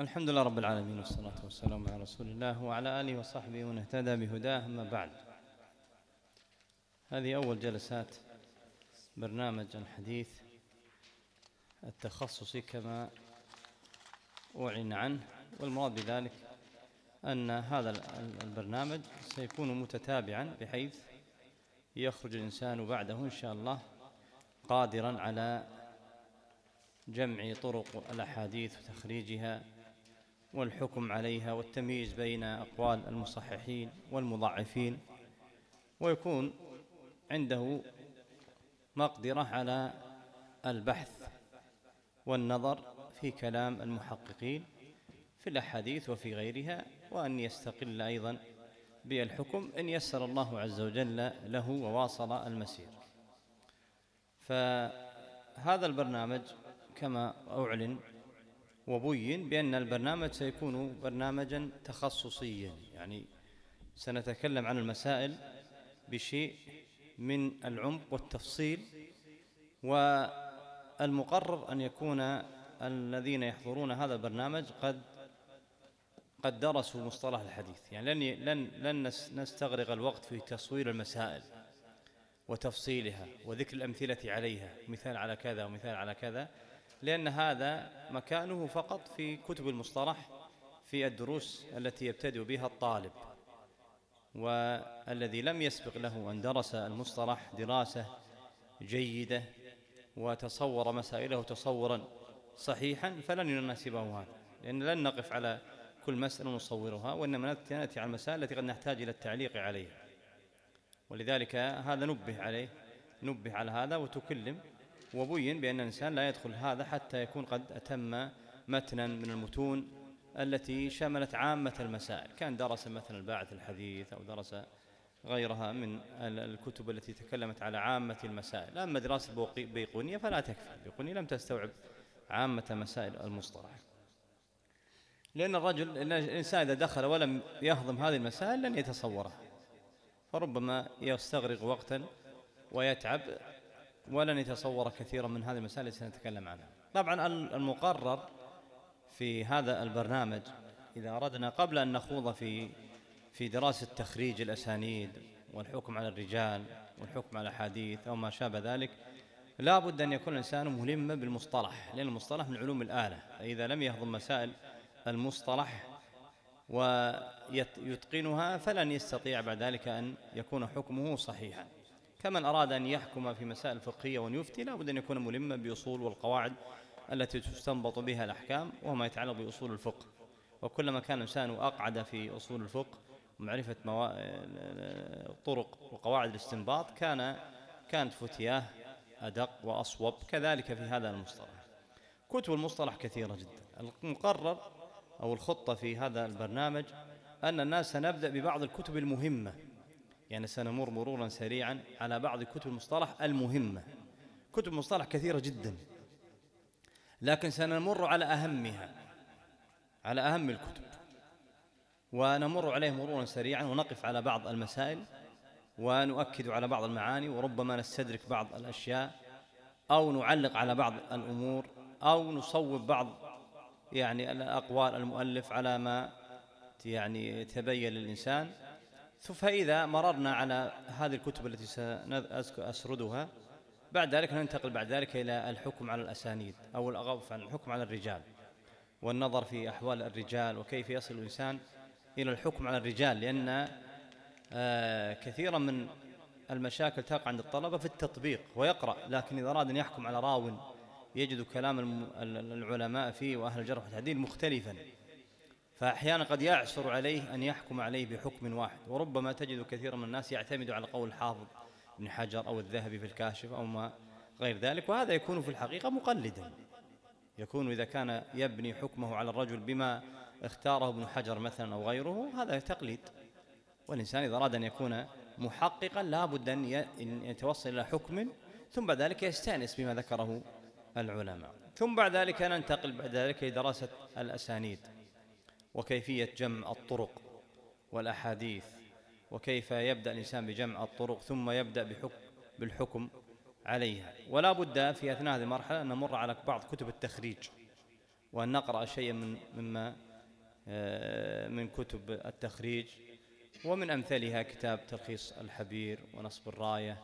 الحمد لله رب العالمين والصلاة والسلام على رسول الله وعلى آله وصحبه ومن اهتدى بهداه أما بعد. هذه أول جلسات برنامج الحديث التخصصي كما أعلن عنه والمراد بذلك أن هذا البرنامج سيكون متتابعا بحيث يخرج الإنسان بعده إن شاء الله قادرا على جمع طرق الأحاديث وتخريجها والحكم عليها والتمييز بين أقوال المصححين والمضعفين ويكون عنده مقدرة على البحث والنظر في كلام المحققين في الأحاديث وفي غيرها وأن يستقل أيضا بالحكم إن يسر الله عز وجل له وواصل المسير. فهذا البرنامج كما أعلن وبين بأن البرنامج سيكون برنامجا تخصصيا يعني سنتكلم عن المسائل بشيء من العمق والتفصيل والمقرر أن يكون الذين يحضرون هذا البرنامج قد قد درسوا مصطلح الحديث. يعني لن لن لن نستغرق الوقت في تصوير المسائل وتفصيلها وذكر الأمثلة عليها مثال على كذا ومثال على كذا. لأن هذا مكانه فقط في كتب المصطلح في الدروس التي يبتدئ بها الطالب والذي لم يسبق له أن درس المصطلح دراسة جيدة وتصور مسائله تصورا صحيحا فلن يناسبه هذا لأن لن نقف على كل مسألة نصورها وإنما نأتي على المسائل التي قد نحتاج إلى التعليق عليها. ولذلك هذا نبه عليه نبه على هذا وتكلم وبين بأن الإنسان لا يدخل هذا حتى يكون قد أتم متنا من المتون التي شملت عامة المسائل. كان درس مثلا الباعث الحديث أو درس غيرها من الكتب التي تكلمت على عامة المسائل. أما دراسة بيقونية فلا تكفي. بيقونية لم تستوعب عامة مسائل المصطلح. لأن الرجل الإنسان إذا دخل ولم يهضم هذه المسائل لن يتصورها. فربما يستغرق وقتا ويتعب ولن يتصور كثيرا من هذه المسائل التي سنتكلم عنها. طبعا المقرر في هذا البرنامج إذا أردنا قبل أن نخوض في في دراسة تخريج الأسانيد والحكم على الرجال والحكم على الأحاديث أو ما شابه ذلك لا بد أن يكون الإنسان ملما بالمصطلح لأن المصطلح من علوم الآلة. فإذا لم يهضم مسائل المصطلح ويتقنها فلن يستطيع بعد ذلك أن يكون حكمه صحيحا. كمن أراد أن يحكم في مسائل فقهية وأن يفتي لا بد أن يكون ملما بأصول والقواعد التي تستنبط بها الأحكام وما يتعلق بأصول الفقه. وكلما كان الإنسان أقعد في أصول الفقه ومعرفة موا... طرق وقواعد الاستنباط كان كانت فتياه أدق وأصوب كذلك في هذا المصطلح. كتب المصطلح كثيرة جدا. المقرر أو الخطة في هذا البرنامج أن الناس سنبدأ ببعض الكتب المهمة. يعني سنمر مرورا سريعا على بعض كتب المصطلح المهمة. كتب المصطلح كثيرة جدا. لكن سنمر على أهمها على أهم الكتب. ونمر عليه مرورا سريعا ونقف على بعض المسائل ونؤكد على بعض المعاني وربما نستدرك بعض الأشياء أو نعلق على بعض الأمور أو نصوب بعض يعني أقوال المؤلف على ما يعني تبين للإنسان. فإذا مررنا على هذه الكتب التي سأسردها بعد ذلك ننتقل بعد ذلك إلى الحكم على الأسانيد أو الأغف عن الحكم على الرجال والنظر في أحوال الرجال وكيف يصل الإنسان إلى الحكم على الرجال لأن آه كثيرا من المشاكل تقع عند الطلبة في التطبيق ويقرأ لكن إذا أراد أن يحكم على راو يجد كلام العلماء فيه وأهل الجرح والتعديل مختلفا. فأحيانا قد يعسر عليه أن يحكم عليه بحكم واحد وربما تجد كثيرا من الناس يعتمد على قول الحافظ ابن حجر أو الذهبي في الكاشف أو ما غير ذلك وهذا يكون في الحقيقة مقلدا. يكون إذا كان يبني حكمه على الرجل بما اختاره ابن حجر مثلا أو غيره هذا تقليد. والإنسان إذا أراد أن يكون محققا لا بد أن يتوصل إلى حكم ثم بعد ذلك يستأنس بما ذكره العلماء. ثم بعد ذلك ننتقل بعد ذلك لدراسة الأسانيد. وكيفية جمع الطرق والأحاديث وكيف يبدأ الإنسان بجمع الطرق ثم يبدأ بحكم بالحكم عليها. ولا بد في أثناء هذه المرحلة أن نمر على بعض كتب التخريج وأن نقرأ شيئا من مما آه، من كتب التخريج ومن أمثالها كتاب تلخيص الحبير ونصب الراية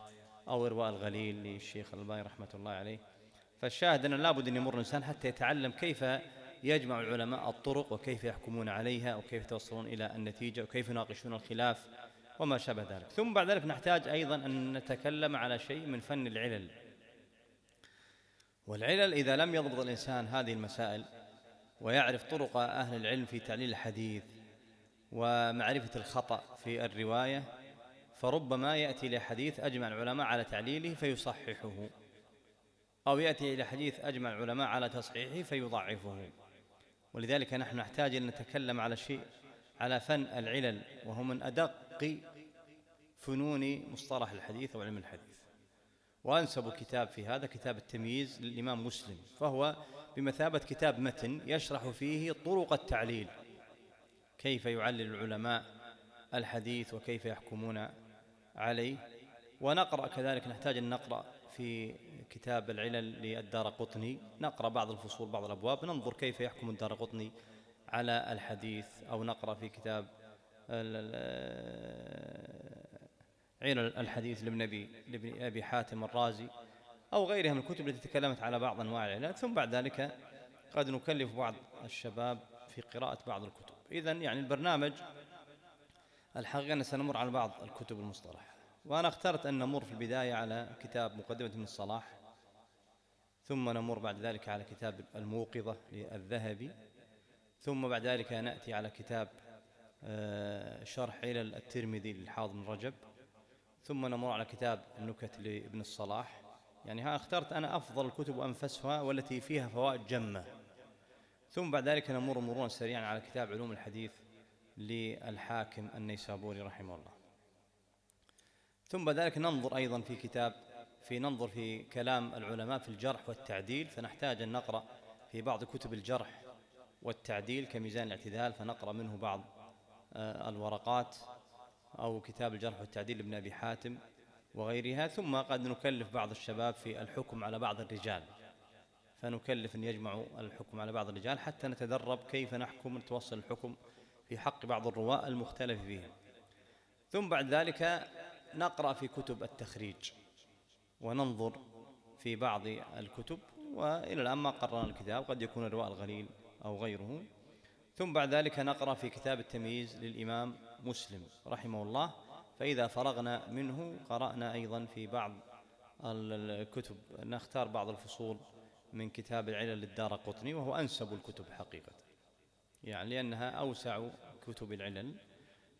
أو إرواء الغليل للشيخ الباني رحمة الله عليه. فالشاهد أن لابد أن يمر الإنسان حتى يتعلم كيف يجمع العلماء الطرق وكيف يحكمون عليها وكيف يتوصلون إلى النتيجة وكيف يناقشون الخلاف وما شابه ذلك. ثم بعد ذلك نحتاج أيضا أن نتكلم على شيء من فن العلل. والعلل إذا لم يضبط الإنسان هذه المسائل ويعرف طرق أهل العلم في تعليل الحديث ومعرفة الخطأ في الرواية فربما يأتي لحديث أجمع العلماء على تعليله فيصححه أو يأتي إلى حديث أجمع العلماء على تصحيحه فيضعفه. ولذلك نحن نحتاج أن نتكلم على شيء على فن العلل وهو من أدق فنون مصطلح الحديث أو علم الحديث. وأنسب كتاب في هذا كتاب التمييز للإمام مسلم فهو بمثابة كتاب متن يشرح فيه طرق التعليل كيف يعلل العلماء الحديث وكيف يحكمون عليه. ونقرأ كذلك نحتاج أن نقرأ في كتاب العلل للدار قطني. نقرأ بعض الفصول بعض الأبواب. ننظر كيف يحكم الدار قطني على الحديث أو نقرأ في كتاب علل الحديث لابن لابن أبي حاتم الرازي أو غيرها من الكتب التي تكلمت على بعض أنواع العلل. ثم بعد ذلك قد نكلف بعض الشباب في قراءة بعض الكتب. إذا يعني البرنامج الحقيقة أن سنمر على بعض الكتب المصطلح وأنا اخترت أن نمر في البداية على كتاب مقدمة من الصلاح. ثم نمر بعد ذلك على كتاب الموقظة للذهبي. ثم بعد ذلك نأتي على كتاب آه، شرح علل الترمذي للحافظ رجب. ثم نمر على كتاب النكت لابن الصلاح. يعني ها اخترت أنا أفضل الكتب وأنفسها والتي فيها فوائد جمة. ثم بعد ذلك نمر مرورا سريعا على كتاب علوم الحديث للحاكم النيسابوري رحمه الله. ثم بعد ذلك ننظر أيضا في كتاب في ننظر في كلام العلماء في الجرح والتعديل فنحتاج أن نقرأ في بعض كتب الجرح والتعديل كميزان الاعتدال فنقرأ منه بعض آه، الورقات أو كتاب الجرح والتعديل لابن أبي حاتم وغيرها. ثم قد نكلف بعض الشباب في الحكم على بعض الرجال فنكلف أن يجمعوا الحكم على بعض الرجال حتى نتدرب كيف نحكم نتوصل الحكم في حق بعض الرواة المختلف فيهم. ثم بعد ذلك نقرأ في كتب التخريج. وننظر في بعض الكتب وإلى الآن ما قررنا الكتاب قد يكون الرواء الغليل أو غيره. ثم بعد ذلك نقرأ في كتاب التمييز للإمام مسلم رحمه الله. فإذا فرغنا منه قرأنا أيضا في بعض الكتب. نختار بعض الفصول من كتاب العلل للدار قطني وهو أنسب الكتب حقيقة. يعني لأنها أوسع كتب العلل.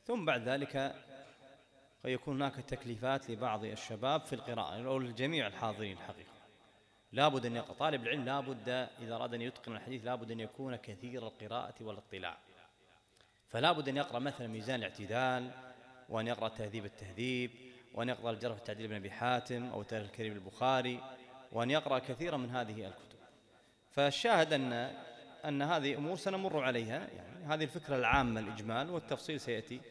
ثم بعد ذلك فيكون هناك تكليفات لبعض الشباب في القراءة أو لجميع الحاضرين الحقيقة. لابد أن يقرأ طالب العلم لابد إذا أراد أن يتقن الحديث لابد أن يكون كثير القراءة والاطلاع. فلا بد أن يقرأ مثلا ميزان الاعتدال وأن يقرأ تهذيب التهذيب وأن يقرأ الجرح والتعديل بن أبي حاتم أو تاريخ الكريم البخاري وأن يقرأ كثيرا من هذه الكتب. فالشاهد أن أن هذه أمور سنمر عليها يعني هذه الفكرة العامة الإجمال والتفصيل سيأتي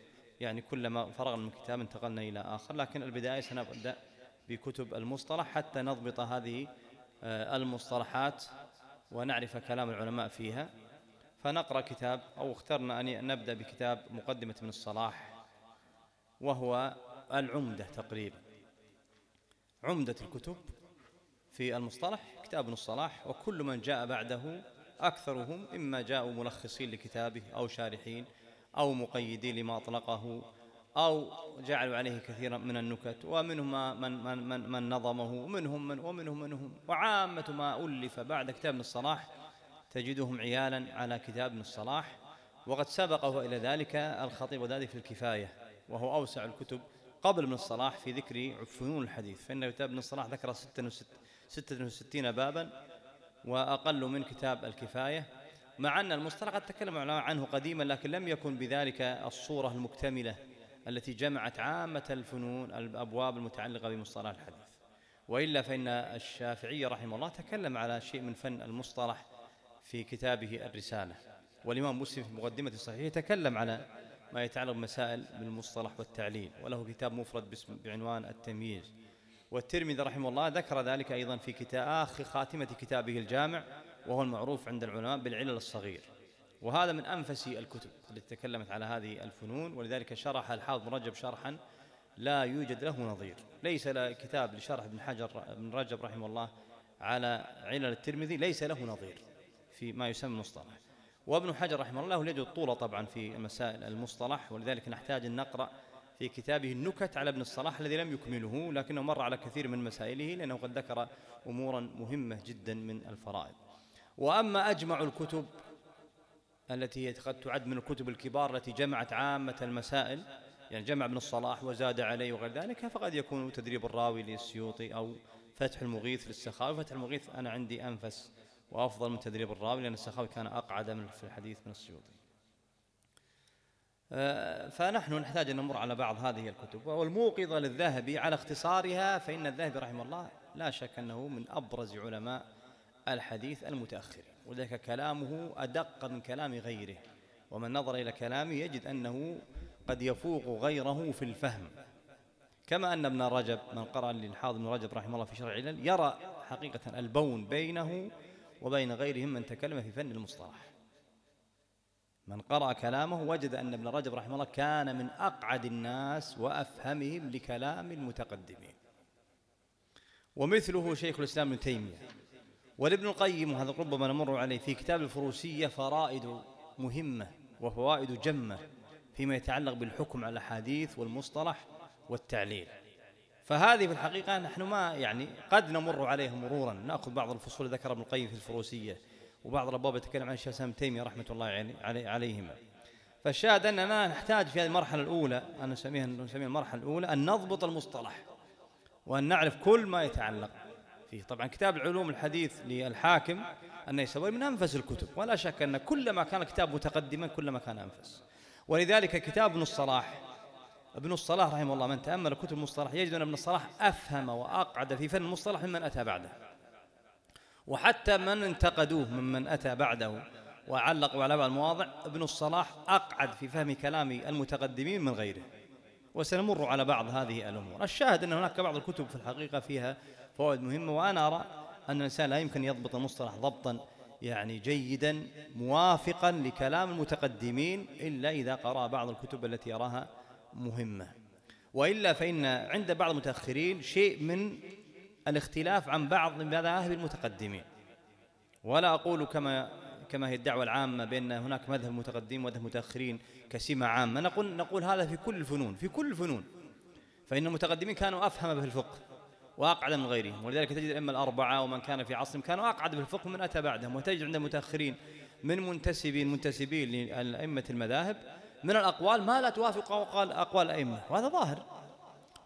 يعني كلما فرغنا من كتاب انتقلنا إلى آخر. لكن البداية سنبدأ بكتب المصطلح حتى نضبط هذه آه، المصطلحات ونعرف كلام العلماء فيها. فنقرأ كتاب أو اخترنا أن نبدأ بكتاب مقدمة من الصلاح وهو العمدة تقريبا. عمدة الكتب في المصطلح كتاب الصلاح وكل من جاء بعده أكثرهم إما جاءوا ملخصين لكتابه أو شارحين أو مقيدين لما أطلقه أو جعلوا عليه كثيرا من النكت ومنهم من, من, من, من نظمه ومنهم من ومنهم منهم. وعامة ما ألف بعد كتاب ابن الصلاح تجدهم عيالا على كتاب ابن الصلاح. وقد سبقه إلى ذلك الخطيب وذلك في الكفاية وهو أوسع الكتب قبل ابن الصلاح في ذكر فنون الحديث. فإن كتاب ابن الصلاح ذكر 66 بابا وأقل من كتاب الكفاية. مع أن المصطلح قد تكلم عنه قديما لكن لم يكن بذلك الصورة المكتملة التي جمعت عامة الفنون الأبواب المتعلقة بمصطلح الحديث. وإلا فإن الشافعي رحمه الله تكلم على شيء من فن المصطلح في كتابه الرسالة. والإمام مسلم في مقدمة الصحيح تكلم على ما يتعلق بمسائل بالمصطلح والتعليل وله كتاب مفرد باسم بعنوان التمييز. والترمذي رحمه الله ذكر ذلك أيضا في كتاب آخر خاتمة كتابه الجامع وهو المعروف عند العلماء بالعلل الصغير. وهذا من أنفس الكتب التي تكلمت على هذه الفنون ولذلك شرح الحافظ بن رجب شرحا لا يوجد له نظير. ليس كتاب لشرح ابن حجر بن رجب رحمه الله على علل الترمذي ليس له نظير في ما يسمى المصطلح وابن حجر رحمه الله يجد الطول طبعا في مسائل المصطلح ولذلك نحتاج أن نقرأ في كتابه النكت على ابن الصلاح الذي لم يكمله لكنه مر على كثير من مسائله لأنه قد ذكر أمورا مهمة جدا من الفرائض. وأما أجمع الكتب التي قد تعد من الكتب الكبار التي جمعت عامة المسائل يعني جمع ابن الصلاح وزاد عليه وغير ذلك فقد يكون تدريب الراوي للسيوطي أو فتح المغيث للسخاوي. فتح المغيث أنا عندي أنفس وأفضل من تدريب الراوي لأن السخاوي كان أقعد من في الحديث من السيوطي. آه، فنحن نحتاج أن نمر على بعض هذه الكتب. والموقظة للذهبي على اختصارها فإن الذهبي رحمه الله لا شك أنه من أبرز علماء الحديث المتأخرين وذلك كلامه أدق من كلام غيره ومن نظر إلى كلامه يجد أنه قد يفوق غيره في الفهم. كما أن ابن رجب من قرأ للحاضر ابن رجب رحمه الله في شرع العلل يرى حقيقة البون بينه وبين غيرهم من تكلم في فن المصطلح. من قرأ كلامه وجد أن ابن رجب رحمه الله كان من أقعد الناس وأفهمهم لكلام المتقدمين. ومثله شيخ الإسلام ابن تيمية. ولابن القيم وهذا ربما نمر عليه في كتاب الفروسية فرائد مهمة وفوائد جمة فيما يتعلق بالحكم على الأحاديث والمصطلح والتعليل. فهذه في الحقيقة نحن ما يعني قد نمر عليها مرورا. نأخذ بعض الفصول ذكر ابن القيم في الفروسية وبعض الأبواب يتكلم عن الشيخ تيمية رحمة الله علي عليهما. فالشاهد أننا نحتاج في هذه المرحلة الأولى أنا نسميها المرحلة الأولى أن نضبط المصطلح وأن نعرف كل ما يتعلق فيه طبعا كتاب العلوم الحديث للحاكم النيسابوري من أنفس الكتب ولا شك أن كلما كان الكتاب متقدما كلما كان أنفس. ولذلك كتاب ابن الصلاح ابن الصلاح رحمه الله من تأمل كتب المصطلح يجد أن ابن الصلاح أفهم وأقعد في فن المصطلح ممن أتى بعده. وحتى من انتقدوه ممن أتى بعده وعلقوا على بعض المواضع ابن الصلاح أقعد في فهم كلام المتقدمين من غيره. وسنمر على بعض هذه الأمور. الشاهد أن هناك بعض الكتب في الحقيقة فيها فوائد مهمة وأنا أرى أن الإنسان لا يمكن يضبط المصطلح ضبطا يعني جيدا موافقا لكلام المتقدمين إلا إذا قرأ بعض الكتب التي يراها مهمة. وإلا فإن عند بعض المتأخرين شيء من الاختلاف عن بعض مذاهب المتقدمين. ولا أقول كما كما هي الدعوة العامة بأن هناك مذهب متقدم ومذهب متأخرين كسمة عامة. نقول نقول هذا في كل الفنون في كل الفنون. فإن المتقدمين كانوا أفهم في الفقه. وأقعد من غيرهم. ولذلك تجد الأئمة الأربعة ومن كان في عصرهم كانوا أقعد في الفقه من أتى بعدهم. وتجد عند المتأخرين من منتسبين منتسبين لأئمة المذاهب من الأقوال ما لا توافق أقوال أقوال الأئمة. وهذا ظاهر.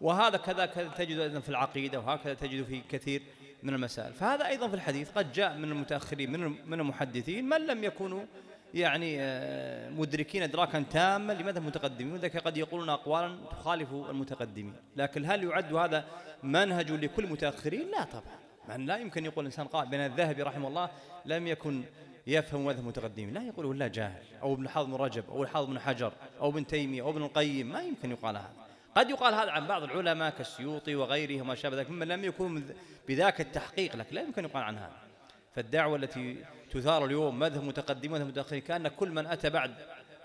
وهذا كذا تجد أيضا في العقيدة وهكذا تجد في كثير من المسائل. فهذا أيضا في الحديث قد جاء من المتأخرين من من المحدثين من لم يكونوا يعني آه، مدركين إدراكا تاما لماذا المتقدمين وذلك قد يقولون أقوالا تخالف المتقدمين. لكن هل يعد هذا منهج لكل المتأخرين لا طبعا. من لا يمكن يقول الإنسان قال بين الذهبي رحمه الله لم يكن يفهم مذهب المتقدمين. لا يقول ولا جاهل أو ابن بن رجب أو الحافظ بن حجر أو ابن تيمية أو ابن القيم. ما يمكن يقال هذا. قد يقال هذا عن بعض العلماء كالسيوطي وغيره وما شابه ذلك ممن لم يكونوا بذاك التحقيق. لكن لا يمكن يقال عن هذا. فالدعوة التي تثار اليوم مذهب متقدم مذهب متأخرين كأن كل من أتى بعد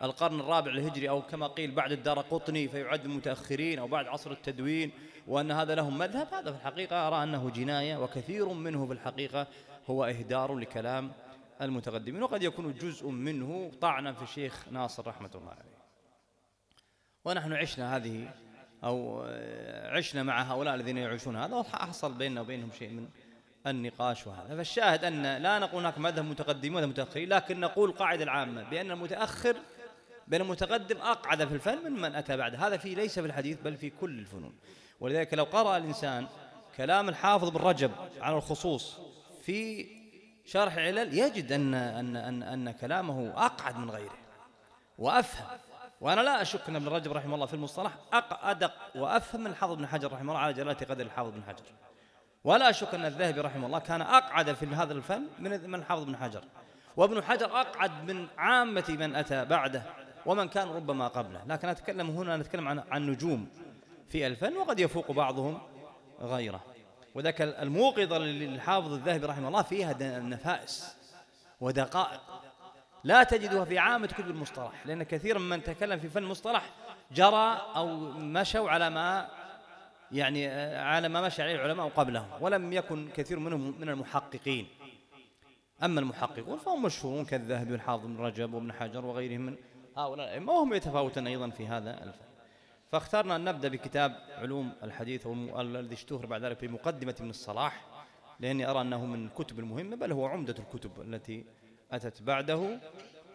القرن الرابع الهجري أو كما قيل بعد الدار قطني فيعد متأخرين أو بعد عصر التدوين وأن هذا لهم مذهب هذا في الحقيقة أرى أنه جناية وكثير منه في الحقيقة هو إهدار لكلام المتقدمين. وقد يكون جزء منه طعنا في الشيخ ناصر رحمة الله عليه. ونحن عشنا هذه أو عشنا مع هؤلاء الذين يعيشون هذا وحصل بيننا وبينهم شيء من النقاش وهذا. فالشاهد أن لا نقول هناك مذهب متقدم ومذهب متأخرين لكن نقول قاعدة العامة بأن المتأخر بين المتقدم أقعد في الفن من من أتى بعد. هذا في ليس في الحديث بل في كل الفنون. ولذلك لو قرأ الإنسان كلام الحافظ بن رجب على الخصوص في شرح العلل يجد أن, أن, أن, أن كلامه أقعد من غيره وأفهم. وأنا لا أشك أن ابن رجب رحمه الله في المصطلح أدق وأفهم من الحافظ بن حجر رحمه الله على جلالة قدر الحافظ بن حجر. ولا أشك أن الذهبي رحمه الله كان أقعد في هذا الفن من من الحافظ بن حجر. وابن حجر أقعد من عامة من أتى بعده ومن كان ربما قبله. لكن أتكلم هنا نتكلم عن عن نجوم في الفن وقد يفوق بعضهم غيره. وذاك الموقظة للحافظ الذهبي رحمه الله فيها نفائس ودقائق لا تجدها في عامة كتب المصطلح لأن كثيرا من تكلم في فن المصطلح جرى أو مشوا على ما يعني على ما مشى عليه العلماء قبلهم ولم يكن كثير منهم من المحققين. أما المحققون فهم مشهورون كالذهبي والحافظ بن رجب وابن حجر وغيرهم من هؤلاء. الأئمة وهم يتفاوتون أيضا في هذا الفن. فاخترنا أن نبدأ بكتاب علوم الحديث الذي اشتهر بعد ذلك بمقدمة من الصلاح لأني أرى أنه من الكتب المهمة بل هو عمدة الكتب التي أتت بعده.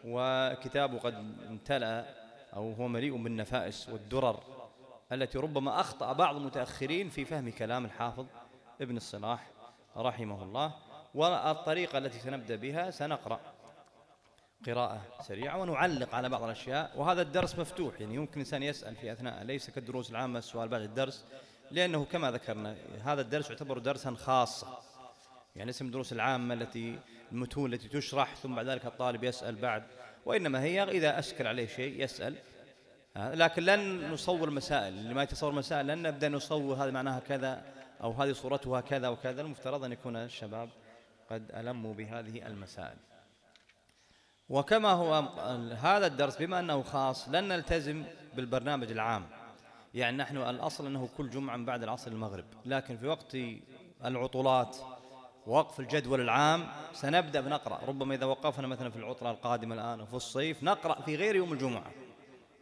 وكتابه قد امتلأ أو هو مليء بالنفائس والدرر التي ربما أخطأ بعض المتأخرين في فهم كلام الحافظ ابن الصلاح رحمه الله والطريقة التي سنبدأ بها سنقرأ قراءة سريعة ونعلق على بعض الأشياء. وهذا الدرس مفتوح يعني يمكن الإنسان يسأل في أثناء ليس كالدروس العامة السؤال بعد الدرس لأنه كما ذكرنا هذا الدرس يعتبر درسا خاصا. يعني اسم الدروس العامة التي المتون التي تشرح ثم بعد ذلك الطالب يسأل بعد. وإنما هي إذا أشكل عليه شيء يسأل لكن لن نصور مسائل. اللي ما يتصور مسائل لن نبدأ نصور هذا معناها كذا أو هذه صورتها كذا وكذا. المفترض أن يكون الشباب قد ألموا بهذه المسائل. وكما هو هذا الدرس بما أنه خاص لن نلتزم بالبرنامج العام. يعني نحن الأصل أنه كل جمعة من بعد العصر المغرب. لكن في وقت العطلات وقف الجدول العام سنبدأ بنقرأ. ربما إذا وقفنا مثلا في العطلة القادمة الآن وفي الصيف نقرأ في غير يوم الجمعة.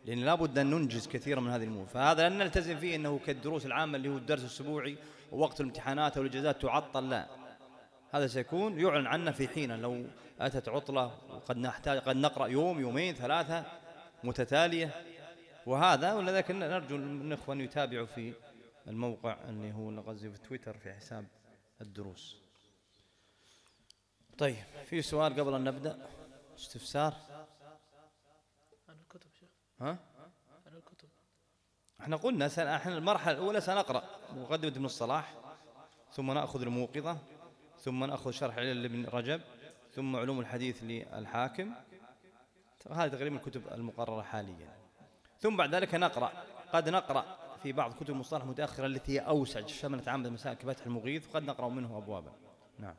لأن لابد أن ننجز كثيرا من هذه الأمور. فهذا لن نلتزم فيه أنه كالدروس العامة اللي هو الدرس الأسبوعي ووقت الامتحانات أو الإجازات تعطل لا. هذا سيكون يعلن عنه في حين لو أتت عطلة وقد نحتاج قد نقرأ يوم يومين ثلاثة متتالية. وهذا ولذلك نرجو من الإخوة أن يتابعوا في الموقع اللي هو الغزي في تويتر في حساب الدروس. طيب في سؤال قبل أن نبدأ؟ استفسار؟ ها؟ الكتب إحنا قلنا سن... إحنا المرحلة الأولى سنقرأ مقدمة ابن الصلاح ثم نأخذ الموقظة ثم نأخذ شرح علل ابن رجب ثم علوم الحديث للحاكم. هذه تقريبا الكتب المقررة حاليا. ثم بعد ذلك نقرأ. قد نقرأ في بعض كتب المصطلح المتأخرة التي هي أوسع شملت عامة المسائل كفتح المغيث وقد نقرأ منه أبوابا. نعم.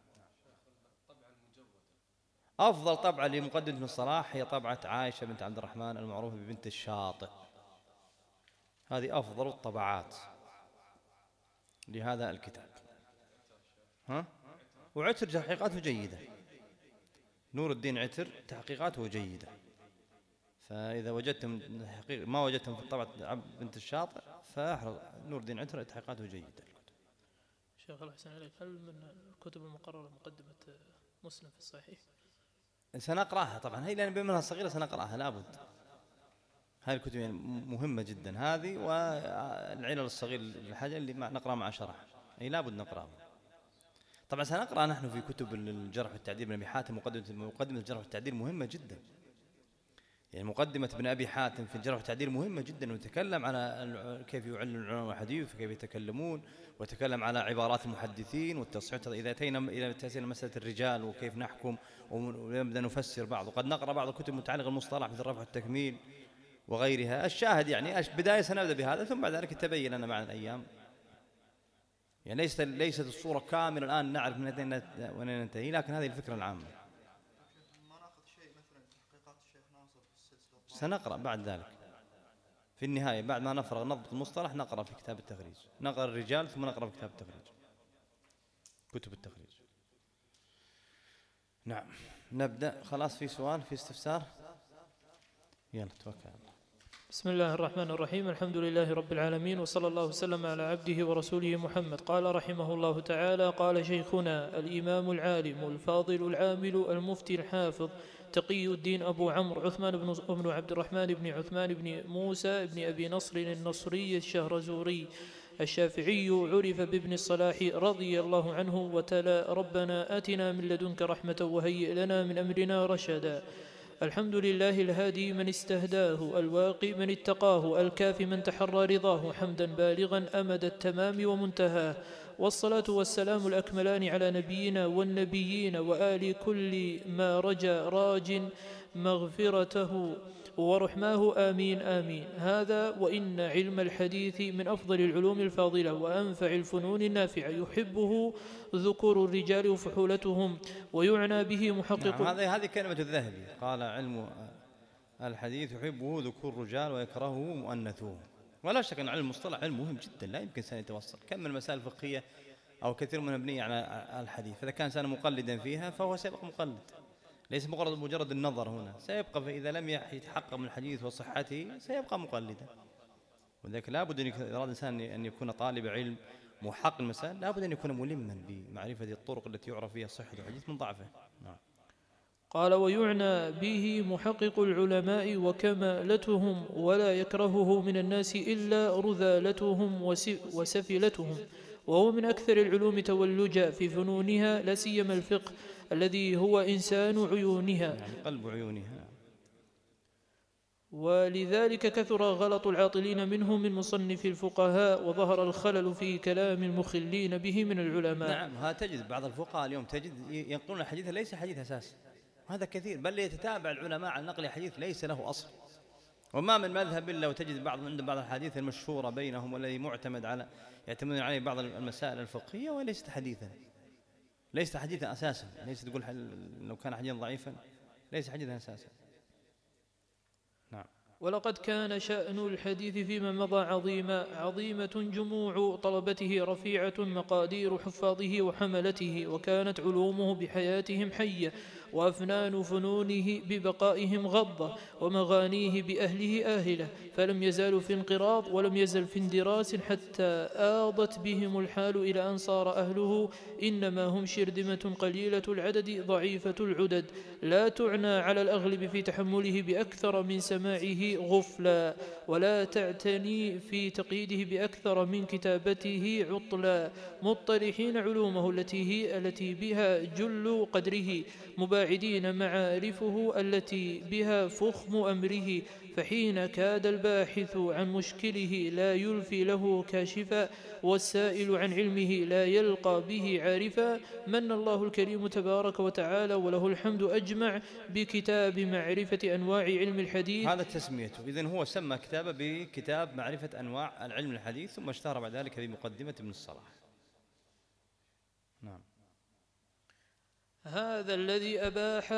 أفضل طبعة لمقدمة ابن الصلاح هي طبعة عائشة بنت عبد الرحمن المعروفة ببنت الشاطئ. هذه أفضل الطبعات لهذا الكتاب. ها؟ وعتر تحقيقاته جيدة. نور الدين عتر تحقيقاته جيدة. فإذا وجدتم ما وجدتم في طبعة بنت الشاطئ فاحرص نور الدين عتر تحقيقاته جيدة. شيخ الله يحسن عليك هل من الكتب المقررة مقدمة مسلم في الصحيح؟ سنقرأها طبعا. هي لأن بمنها صغيرة سنقرأها لابد. هذه الكتب يعني مهمة جدا هذه والعلل الصغير الحاجة اللي نقرأ مع شرح. أي لابد نقرأها. طبعا سنقرأ نحن في كتب الجرح والتعديل من أبي حاتم مقدمة مقدمة الجرح والتعديل مهمة جدا. يعني مقدمة ابن أبي حاتم في الجرح والتعديل مهمة جدا ويتكلم على كيف يعلم العلماء الحديث وكيف يتكلمون وتكلم على عبارات المحدثين والتصحيح. إذا أتينا إلى مسألة الرجال وكيف نحكم ونبدأ نفسر بعض. وقد نقرأ بعض الكتب المتعلقة بالمصطلح مثل الرفع والتكميل وغيرها. الشاهد يعني بداية سنبدأ بهذا ثم بعد ذلك تبين لنا مع الأيام. يعني ليست ليست الصورة كاملة الآن نعرف من أين ننتهي لكن هذه الفكرة العامة. سنقرأ بعد ذلك. في النهاية بعد ما نفرغ نضبط المصطلح نقرأ في كتاب التخريج. نقرأ الرجال ثم نقرأ في كتاب التخريج. كتب التخريج. نعم. نبدأ. خلاص في سؤال في استفسار؟ يلا توكل الله. بسم الله الرحمن الرحيم. الحمد لله رب العالمين وصلى الله وسلم على عبده ورسوله محمد. قال رحمه الله تعالى قال شيخنا الإمام العالم الفاضل العامل المفتي الحافظ تقي الدين أبو عمرو عثمان بن بن عبد الرحمن بن عثمان بن موسى بن أبي نصر النصري الشهرزوري الشافعي عرف بابن الصلاح رضي الله عنه وتلا ربنا آتنا من لدنك رحمة وهيئ لنا من أمرنا رشدا. الحمد لله الهادي من استهداه الواقي من اتقاه الكافي من تحرى رضاه حمدا بالغا أمد التمام ومنتهاه. والصلاة والسلام الأكملان على نبينا والنبيين وآل كل ما رجا راج مغفرته ورحماه. آمين آمين. هذا وإن علم الحديث من أفضل العلوم الفاضلة وأنفع الفنون النافعة. يحبه ذكور الرجال وفحولتهم ويعنى به محقق. نعم هذه هذه كلمة الذهبي. قال علم الحديث يحبه ذكور الرجال ويكرهه مؤنثوه. ولا شك أن علم المصطلح علم مهم جدا لا يمكن إنسان يتوصل. كم من المسائل الفقهية أو كثير منها مبنية على الحديث. فإذا كان إنسان مقلدا فيها فهو سيبقى مقلد. ليس مجرد مجرد النظر هنا. سيبقى فإذا لم يتحقق من الحديث وصحته سيبقى مقلدا. ولذلك لابد أن أراد الإنسان أن يكون طالب علم محقق المسائل لابد أن يكون ملما بمعرفة الطرق التي يعرف فيها صحة الحديث من ضعفه. قال ويعنى به محقق العلماء وكمالتهم ولا يكرهه من الناس إلا رذالتهم وسفلتهم. وهو من أكثر العلوم تولجا في فنونها لا سيما الفقه الذي هو إنسان عيونها. يعني قلب عيونها. ولذلك كثر غلط العاطلين منه من مصنف الفقهاء وظهر الخلل في كلام المخلين به من العلماء. نعم ها تجد بعض الفقهاء اليوم تجد ينقلون الحديث ليس حديث أساس هذا كثير بل يتتابع العلماء عن نقل حديث ليس له أصل. وما من مذهب إلا وتجد بعض عند بعض الحديث المشهورة بينهم والذي معتمد على يعتمدون عليه بعض المسائل الفقهية وليست حديثا. ليست حديثا أساسا. ليس تقول لو كان حديثا ضعيفا ليس حديثا أساسا. نعم. ولقد كان شأن الحديث فيما مضى عظيما عظيمة جموع طلبته رفيعة مقادير حفاظه وحملته وكانت علومه بحياتهم حية. وأفنان فنونه ببقائهم غضة ومغانيه بأهله آهلة فلم يزالوا في انقراض ولم يزل في اندراس حتى آضت بهم الحال إلى أن صار أهله إنما هم شردمة قليلة العدد ضعيفة العدد. لا تعنى على الأغلب في تحمله بأكثر من سماعه غفلا ولا تعتني في تقييده بأكثر من كتابته عطلا. مطرحين علومه التي هي التي بها جل قدره مباعدين معارفه التي بها فخم أمره فحين كاد الباحث عن مشكله لا يلفي له كاشفا والسائل عن علمه لا يلقى به عارفا. من الله الكريم تبارك وتعالى وله الحمد أجمع بكتاب معرفة أنواع علم الحديث. هذا تسميته. إذن هو سمى كتابه بكتاب معرفة أنواع العلم الحديث ثم اشتهر بعد ذلك بمقدمة ابن الصلاح نعم. هذا الذي أباح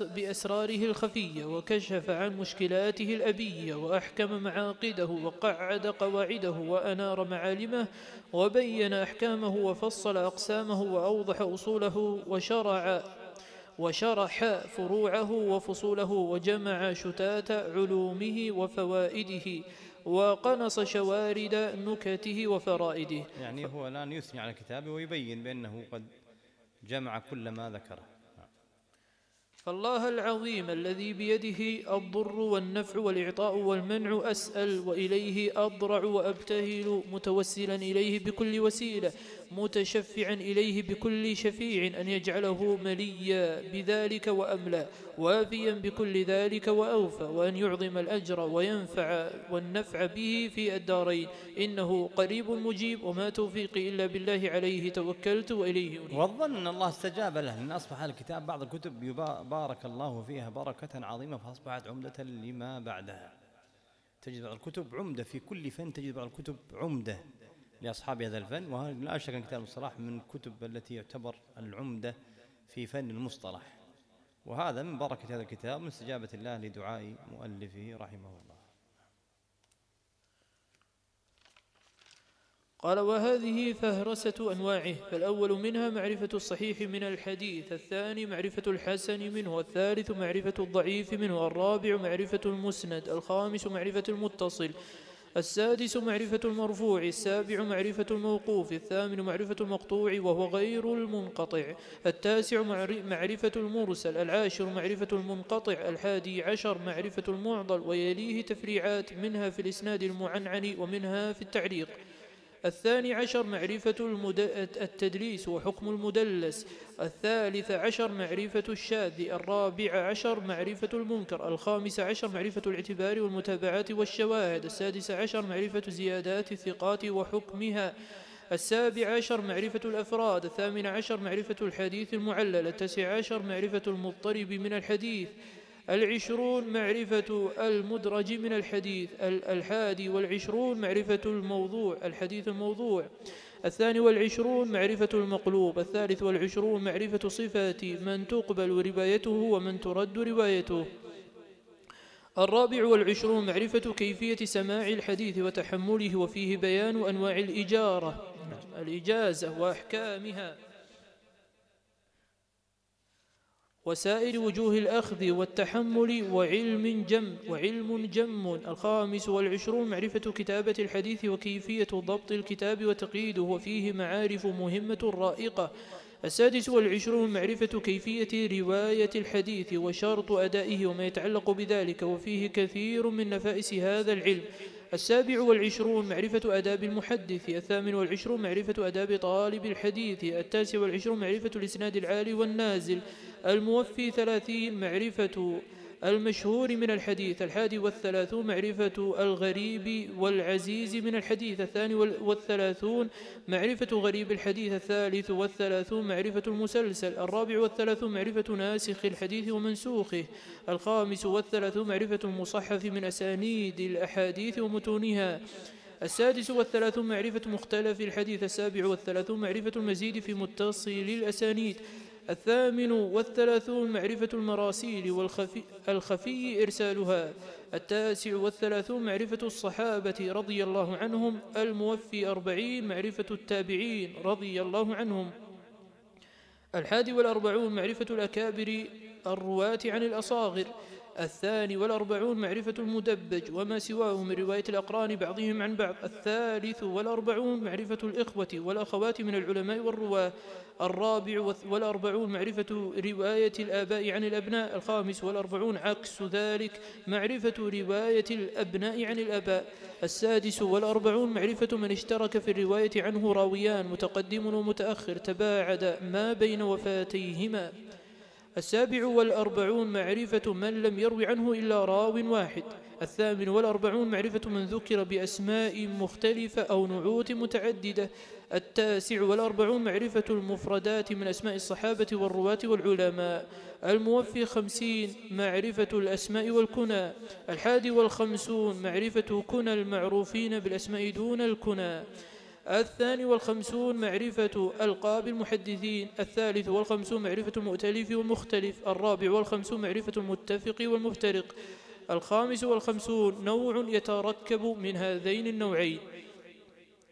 بأسراره الخفية وكشف عن مشكلاته الأبية وأحكم معاقده وقعد قواعده وأنار معالمه وبين أحكامه وفصل أقسامه وأوضح أصوله وشرع وشرح فروعه وفصوله وجمع شتات علومه وفوائده وقنص شوارد نكته وفرائده. يعني هو الآن يثني على كتابه ويبين بأنه قد جمع كل ما ذكره. فالله العظيم الذي بيده الضر والنفع والإعطاء والمنع أسأل وإليه أضرع وأبتهل متوسلا إليه بكل وسيلة. متشفعا إليه بكل شفيع أن يجعله مليا بذلك وأملا وافيا بكل ذلك وأوفى وأن يعظم الأجر وينفع والنفع به في الدارين. إنه قريب مجيب وما توفيقي إلا بالله عليه توكلت وإليه أنيب. والظن أن الله استجاب له لأن أصبح الكتاب بعض الكتب بارك الله فيها بركة عظيمة فأصبحت عمدة لما بعدها. تجد بعض الكتب عمدة في كل فن تجد بعض الكتب عمدة. لأصحاب هذا الفن وهذا لا شك أن كتاب المصطلح من الكتب التي يعتبر العمدة في فن المصطلح. وهذا من بركة هذا الكتاب من استجابة الله لدعاء مؤلفه رحمه الله. قال وهذه فهرسة أنواعه فالأول منها معرفة الصحيح من الحديث الثاني معرفة الحسن منه الثالث معرفة الضعيف منه الرابع معرفة المسند الخامس معرفة المتصل السادس معرفة المرفوع السابع معرفة الموقوف الثامن معرفة المقطوع وهو غير المنقطع التاسع معرفة المرسل العاشر معرفة المنقطع الحادي عشر معرفة المعضل ويليه تفريعات منها في الإسناد المعنعن ومنها في التعليق. الثاني عشر معرفة التدليس وحكم المدلس الثالث عشر معرفة الشاذ الرابع عشر معرفة المنكر الخامس عشر معرفة الاعتبار والمتابعات والشواهد السادس عشر معرفة زيادات الثقات وحكمها السابع عشر معرفة الأفراد الثامن عشر معرفة الحديث المعلل التاسع عشر معرفة المضطرب من الحديث العشرون معرفة المدرج من الحديث الحادي والعشرون معرفة الموضوع الحديث الموضوع. الثاني والعشرون معرفة المقلوب الثالث والعشرون معرفة صفات من تقبل روايته ومن ترد روايته. الرابع والعشرون معرفة كيفية سماع الحديث وتحمله وفيه بيان أنواع الإجارة الإجازة وأحكامها. وسائر وجوه الأخذ والتحمل وعلم جم وعلم جم. الخامس والعشرون معرفة كتابة الحديث وكيفية ضبط الكتاب وتقييده وفيه معارف مهمة رائقة. السادس والعشرون معرفة كيفية رواية الحديث وشرط أدائه وما يتعلق بذلك وفيه كثير من نفائس هذا العلم. السابع والعشرون معرفة أداب المحدث الثامن والعشرون معرفة أداب طالب الحديث التاسع والعشرون معرفة الإسناد العالي والنازل الموفي ثلاثين معرفة المشهور من الحديث الحادي والثلاثون معرفة الغريب والعزيز من الحديث الثاني والثلاثون معرفة غريب الحديث الثالث والثلاثون معرفة المسلسل الرابع والثلاثون معرفة ناسخ الحديث ومنسوخه الخامس والثلاثون معرفة المصحف من أسانيد الأحاديث ومتونها السادس والثلاثون معرفة مختلف الحديث السابع والثلاثون معرفة المزيد في متصل الأسانيد الثامن والثلاثون معرفة المراسيل والخفي الخفي إرسالها. التاسع والثلاثون معرفة الصحابة رضي الله عنهم. الموفي أربعين معرفة التابعين رضي الله عنهم. الحادي والأربعون معرفة الأكابر الرواة عن الأصاغر. الثاني والأربعون معرفة المدبج وما سواه من رواية الأقران بعضهم عن بعض. الثالث والأربعون معرفة الإخوة والأخوات من العلماء والرواة. الرابع والأربعون معرفة رواية الآباء عن الأبناء. الخامس والأربعون عكس ذلك معرفة رواية الأبناء عن الآباء. السادس والأربعون معرفة من اشترك في الرواية عنه راويان متقدم ومتأخر تباعد ما بين وفاتيهما. السابع والأربعون معرفة من لم يروي عنه إلا راو واحد. الثامن والأربعون معرفة من ذكر بأسماء مختلفة أو نعوت متعددة. التاسع والأربعون معرفة المفردات من أسماء الصحابة والرواة والعلماء. الموفي خمسين معرفة الأسماء والكنى. الحادي والخمسون معرفة كنى المعروفين بالأسماء دون الكنى. الثاني والخمسون معرفة ألقاب المحدثين الثالث والخمسون معرفة المؤتلف والمختلف الرابع والخمسون معرفة المتفق والمفترق الخامس والخمسون نوع يتركب من هذين النوعين.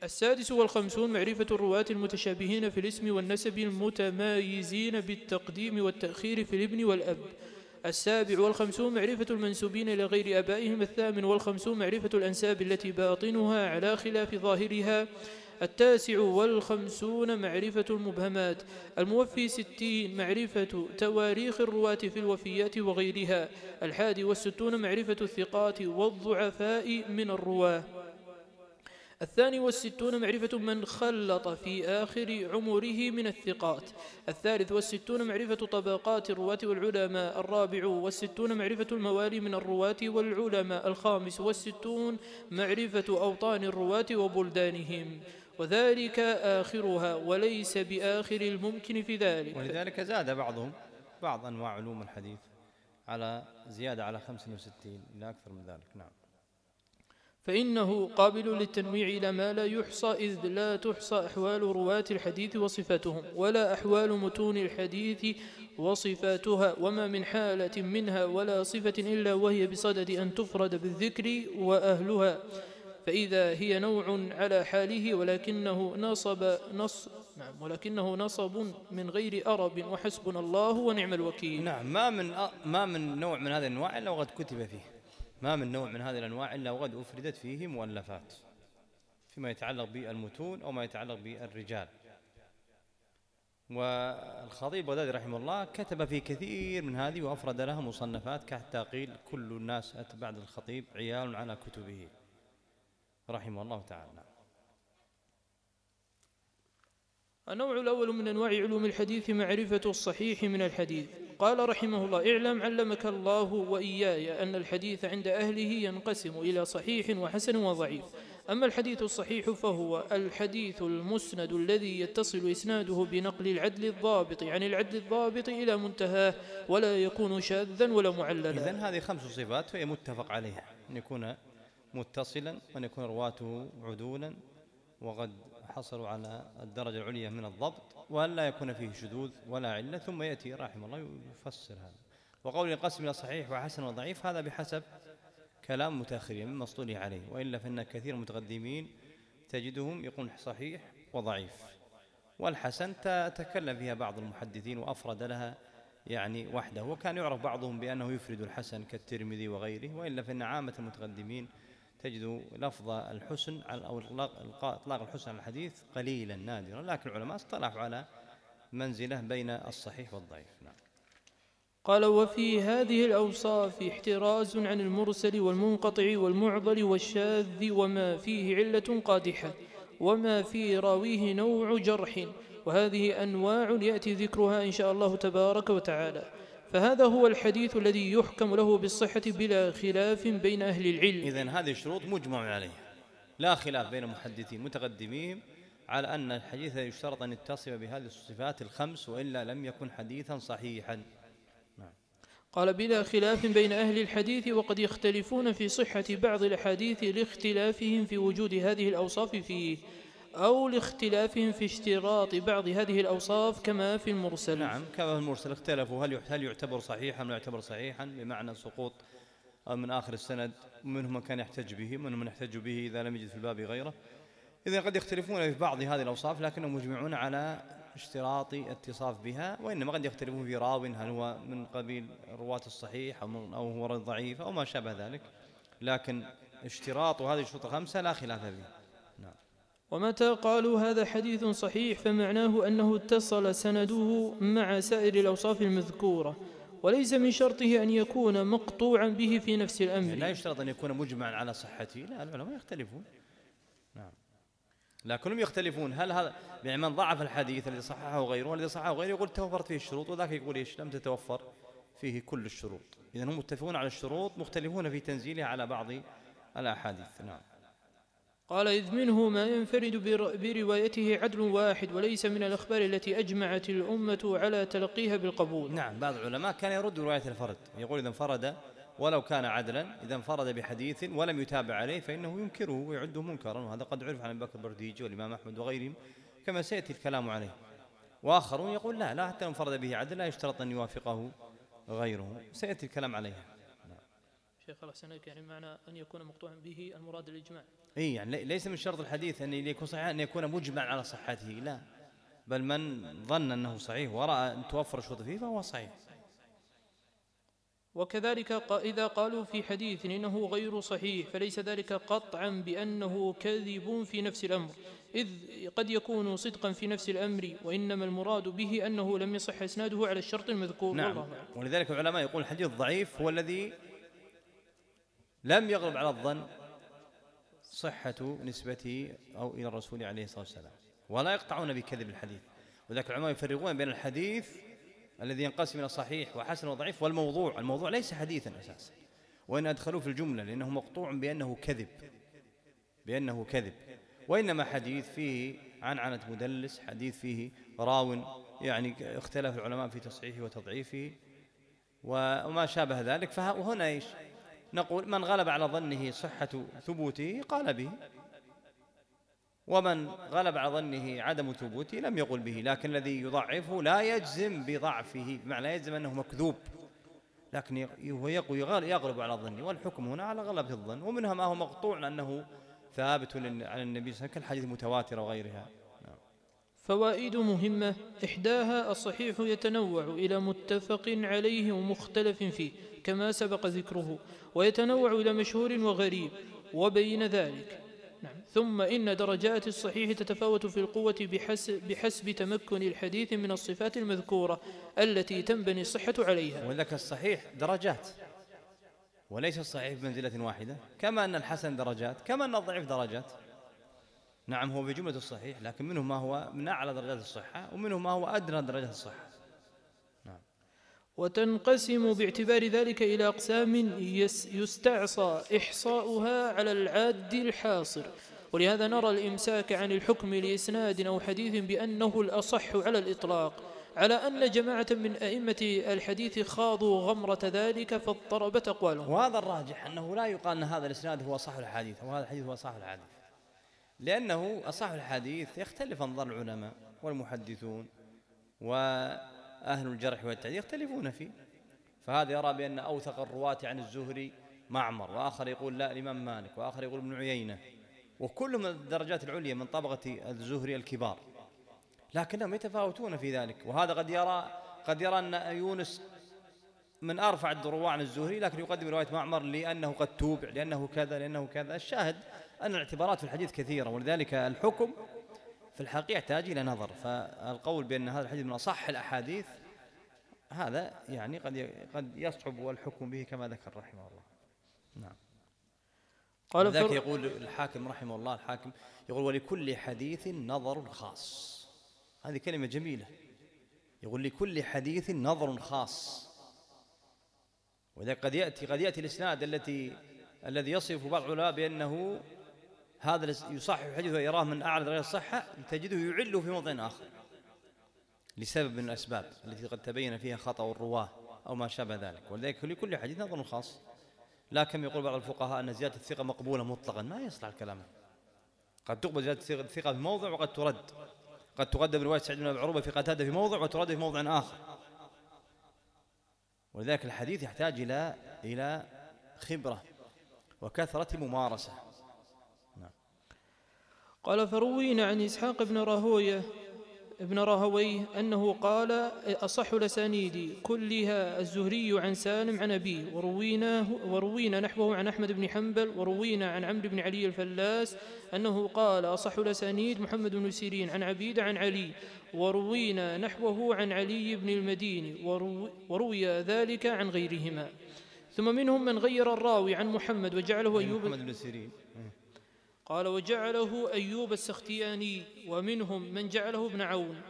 السادس والخمسون معرفة الرواة المتشابهين في الاسم والنسب المتمايزين بالتقديم والتأخير في الابن والأب. السابع والخمسون معرفة المنسوبين إلى غير أبائهم الثامن والخمسون معرفة الأنساب التي باطنها على خلاف ظاهرها التاسع والخمسون معرفة المبهمات الموفي ستين معرفة تواريخ الرواة في الوفيات وغيرها الحادي والستون معرفة الثقات والضعفاء من الرواة. الثاني والستون معرفة من خلط في آخر عمره من الثقات. الثالث والستون معرفة طبقات الرواة والعلماء. الرابع والستون معرفة الموالي من الرواة والعلماء. الخامس والستون معرفة أوطان الرواة وبلدانهم. وذلك آخرها وليس بآخر الممكن في ذلك. ولذلك زاد بعضهم بعض أنواع علوم الحديث على زيادة على 65 لا أكثر من ذلك. نعم. فإنه قابل للتنويع إلى ما لا يحصى إذ لا تحصى أحوال رواة الحديث وصفاتهم ولا أحوال متون الحديث وصفاتها وما من حالة منها ولا صفة إلا وهي بصدد أن تفرد بالذكر وأهلها. فإذا هي نوع على حاله ولكنه نصب نص نعم ولكنه نصب من غير أرب وحسبنا الله ونعم الوكيل. نعم ما من ما من نوع من هذه الأنواع إلا وقد كتب فيه. ما من نوع من هذه الأنواع إلا وقد أفردت فيه مؤلفات فيما يتعلق بالمتون أو ما يتعلق بالرجال. والخطيب بغدادي رحمه الله كتب في كثير من هذه وأفرد لها مصنفات كحتى قيل كل الناس بعد الخطيب عيال على كتبه. رحمه الله تعالى. النوع الأول من أنواع علوم الحديث معرفة الصحيح من الحديث. قال رحمه الله اعلم علمك الله وإياي أن الحديث عند أهله ينقسم إلى صحيح وحسن وضعيف. أما الحديث الصحيح فهو الحديث المسند الذي يتصل إسناده بنقل العدل الضابط عن العدل الضابط إلى منتهاه ولا يكون شاذا ولا معللا. إذن هذه خمس صفات وهي متفق عليها. أن يكون متصلا وأن يكون رواته عدولا وقد حصلوا على الدرجة العليا من الضبط وأن لا يكون فيه شذوذ ولا علة. ثم يأتي رحمه الله يفسر هذا. وقول القسم إلى صحيح وحسن وضعيف هذا بحسب كلام متأخرين من مصطلح عليه. وإلا فإن كثير متقدمين تجدهم يقول صحيح وضعيف. والحسن تكلم فيها بعض المحدثين وأفرد لها يعني وحده. وكان يعرف بعضهم بأنه يفرد الحسن كالترمذي وغيره. وإلا فإن عامة المتقدمين تجد لفظ الحسن أو إطلاق الحسن على الحديث قليلا نادرا لكن العلماء اصطلحوا على منزلة بين الصحيح والضعيف. نعم. قال وفي هذه الأوصاف احتراز عن المرسل والمنقطع والمعضل والشاذ وما فيه علة قادحة وما في راويه نوع جرح وهذه أنواع يأتي ذكرها إن شاء الله تبارك وتعالى. فهذا هو الحديث الذي يحكم له بالصحة بلا خلاف بين أهل العلم. إذن هذه الشروط مجمع عليها لا خلاف بين المحدثين متقدمين على أن الحديث يشترط أن يتصف بهذه الصفات الخمس وإلا لم يكن حديثا صحيحا. نعم. قال بلا خلاف بين أهل الحديث وقد يختلفون في صحة بعض الأحاديث لاختلافهم في وجود هذه الأوصاف فيه. أو لاختلافهم في اشتراط بعض هذه الأوصاف كما في المرسل. نعم كما في المرسل اختلفوا. هل هل يعتبر صحيحا ولا يعتبر صحيحا؟ بمعنى سقوط من آخر السند منهم من كان يحتج به ومنهم من يحتج به إذا لم يجد في الباب غيره. إذا قد يختلفون في بعض هذه الأوصاف لكنهم مجمعون على اشتراط اتصاف بها وإنما قد يختلفون في راو هل هو من قبيل رواة الصحيح أو, أو هو ضعيف أو ما شابه ذلك. لكن اشتراط هذه الشروط الخمسة لا خلاف فيه. ومتى قالوا هذا حديث صحيح فمعناه أنه اتصل سنده مع سائر الأوصاف المذكورة وليس من شرطه أن يكون مقطوعا به في نفس الأمر. لا يشترط أن يكون مجمعا على صحته. لا العلماء يختلفون. نعم. لكنهم يختلفون. هل هذا يعني من ضعف الحديث الذي صححه غيره؟ والذي صححه غيره يقول توفرت فيه الشروط وذاك يقول إيش؟ لم تتوفر فيه كل الشروط. إذا هم متفقون على الشروط مختلفون في تنزيلها على بعض الأحاديث. نعم. قال إذ منه ما ينفرد بروايته عدل واحد وليس من الأخبار التي أجمعت الأمة على تلقيها بالقبول. نعم بعض العلماء كان يرد رواية الفرد يقول إذا انفرد ولو كان عدلا إذا انفرد بحديث ولم يتابع عليه فإنه ينكره ويعده منكرا وهذا قد عرف عن بكر البرديجي والإمام أحمد وغيرهم كما سيأتي الكلام عليه. وآخرون يقول لا لا حتى انفرد به عدل لا يشترط أن يوافقه غيره. سيأتي الكلام عليها شيخ الله سنك يعني معنى أن يكون مقطوعا به المراد الإجماع إي يعني ليس من شرط الحديث أن يكون صحيح أن يكون مجمع على صحته لا. بل من ظن أنه صحيح ورأى أن توفر الشروط فيه فهو صحيح. وكذلك إذا قالوا في حديث إنه غير صحيح فليس ذلك قطعا بأنه كذب في نفس الأمر. إذ قد يكون صدقا في نفس الأمر وإنما المراد به أنه لم يصح إسناده على الشرط المذكور. نعم. ولذلك العلماء يقول الحديث الضعيف هو الذي لم يغلب على الظن صحة نسبته أو إلى الرسول عليه الصلاة والسلام. ولا يقطعون بكذب الحديث. وذلك العلماء يفرقون بين الحديث الذي ينقسم إلى صحيح وحسن وضعيف والموضوع. الموضوع ليس حديثا أساسا. وإن أدخلوه في الجملة لأنه مقطوع بأنه كذب. بأنه كذب. وإنما حديث فيه عنعنة مدلس حديث فيه راو يعني اختلف العلماء في تصحيحه وتضعيفه وما شابه ذلك. فهنا إيش؟ نقول من غلب على ظنه صحة ثبوته قال به. ومن غلب على ظنه عدم ثبوته لم يقل به لكن الذي يضعفه لا يجزم بضعفه بمعنى لا يجزم أنه مكذوب لكن هو يغلب على ظنه والحكم هنا على غلبة الظن ومنها ما هو مقطوع أنه ثابت عن النبي صلى الله عليه وسلم كالحديث المتواتر وغيرها. فوائد مهمة إحداها الصحيح يتنوع إلى متفق عليه ومختلف فيه كما سبق ذكره ويتنوع إلى مشهور وغريب وبين ذلك. نعم. ثم إن درجات الصحيح تتفاوت في القوة بحسب, بحسب تمكن الحديث من الصفات المذكورة التي تنبني الصحة عليها. ولك الصحيح درجات وليس الصحيح بمنزلة واحدة. كما أن الحسن درجات كما أن الضعيف درجات. نعم هو في جملة الصحيح لكن منه ما هو من أعلى درجات الصحة ومنه ما هو أدنى درجات الصحة. نعم. وتنقسم باعتبار ذلك إلى أقسام يستعصى إحصاؤها على العاد الحاصر ولهذا نرى الإمساك عن الحكم لإسناد أو حديث بأنه الأصح على الإطلاق على أن جماعة من أئمة الحديث خاضوا غمرة ذلك فاضطربت أقوالهم. وهذا الراجح أنه لا يقال أن هذا الإسناد هو صح الحديث أو هذا الحديث هو صح الحديث. لأنه أصح الحديث يختلف أنظار العلماء والمحدثون وأهل الجرح والتعديل يختلفون فيه. فهذا يرى بأن أوثق الرواة عن الزهري معمر وآخر يقول لا الإمام مالك وآخر يقول ابن عيينة. وكل من الدرجات العليا من طبقة الزهري الكبار. لكنهم يتفاوتون في ذلك. وهذا قد يرى قد يرى أن يونس من أرفع الدروع عن الزهري لكن يقدم رواية معمر لأنه قد توبع لأنه كذا لأنه كذا. الشاهد أن الاعتبارات في الحديث كثيرة ولذلك الحكم في الحقيقة يحتاج إلى نظر. فالقول بأن هذا الحديث من أصح الأحاديث هذا يعني قد قد يصعب الحكم به كما ذكر رحمه الله. نعم. قال ذاك يقول الحاكم رحمه الله الحاكم يقول ولكل حديث نظر خاص. هذه كلمة جميلة. يقول لكل حديث نظر خاص. وإذا قد يأتي قد يأتي الإسناد التي الذي يصف بعض العلماء بأنه هذا يصحح الحديث ويراه من أعلى غير الصحة تجده يعله في موضع آخر. لسبب من الأسباب التي قد تبين فيها خطأ الرواة أو ما شابه ذلك. ولذلك لكل حديث نظر خاص. لكن يقول بعض الفقهاء أن زيادة الثقة مقبولة مطلقا. ما يصلح الكلام. قد تقبل زيادة الثقة في موضع وقد ترد. قد تقدم رواية سعيد بن أبي عروبة في قتادة في موضع وترد في موضع آخر. ولذلك الحديث يحتاج إلى إلى خبرة وكثرة ممارسة. قال فروينا عن إسحاق بن راهوية ابن راهويه أنه قال أصح الأسانيد كلها الزهري عن سالم عن أبيه وروينا, وروينا نحوه عن أحمد بن حنبل وروينا عن عمرو بن علي الفلاس أنه قال أصح الأسانيد محمد بن سيرين عن عبيد عن علي وروينا نحوه عن علي بن المديني وروي ذلك عن غيرهما. ثم منهم من غير الراوي عن محمد وجعله أيوب محمد بن سيرين. قال وجعله أيوب السختياني ومنهم من جعله ابن عون.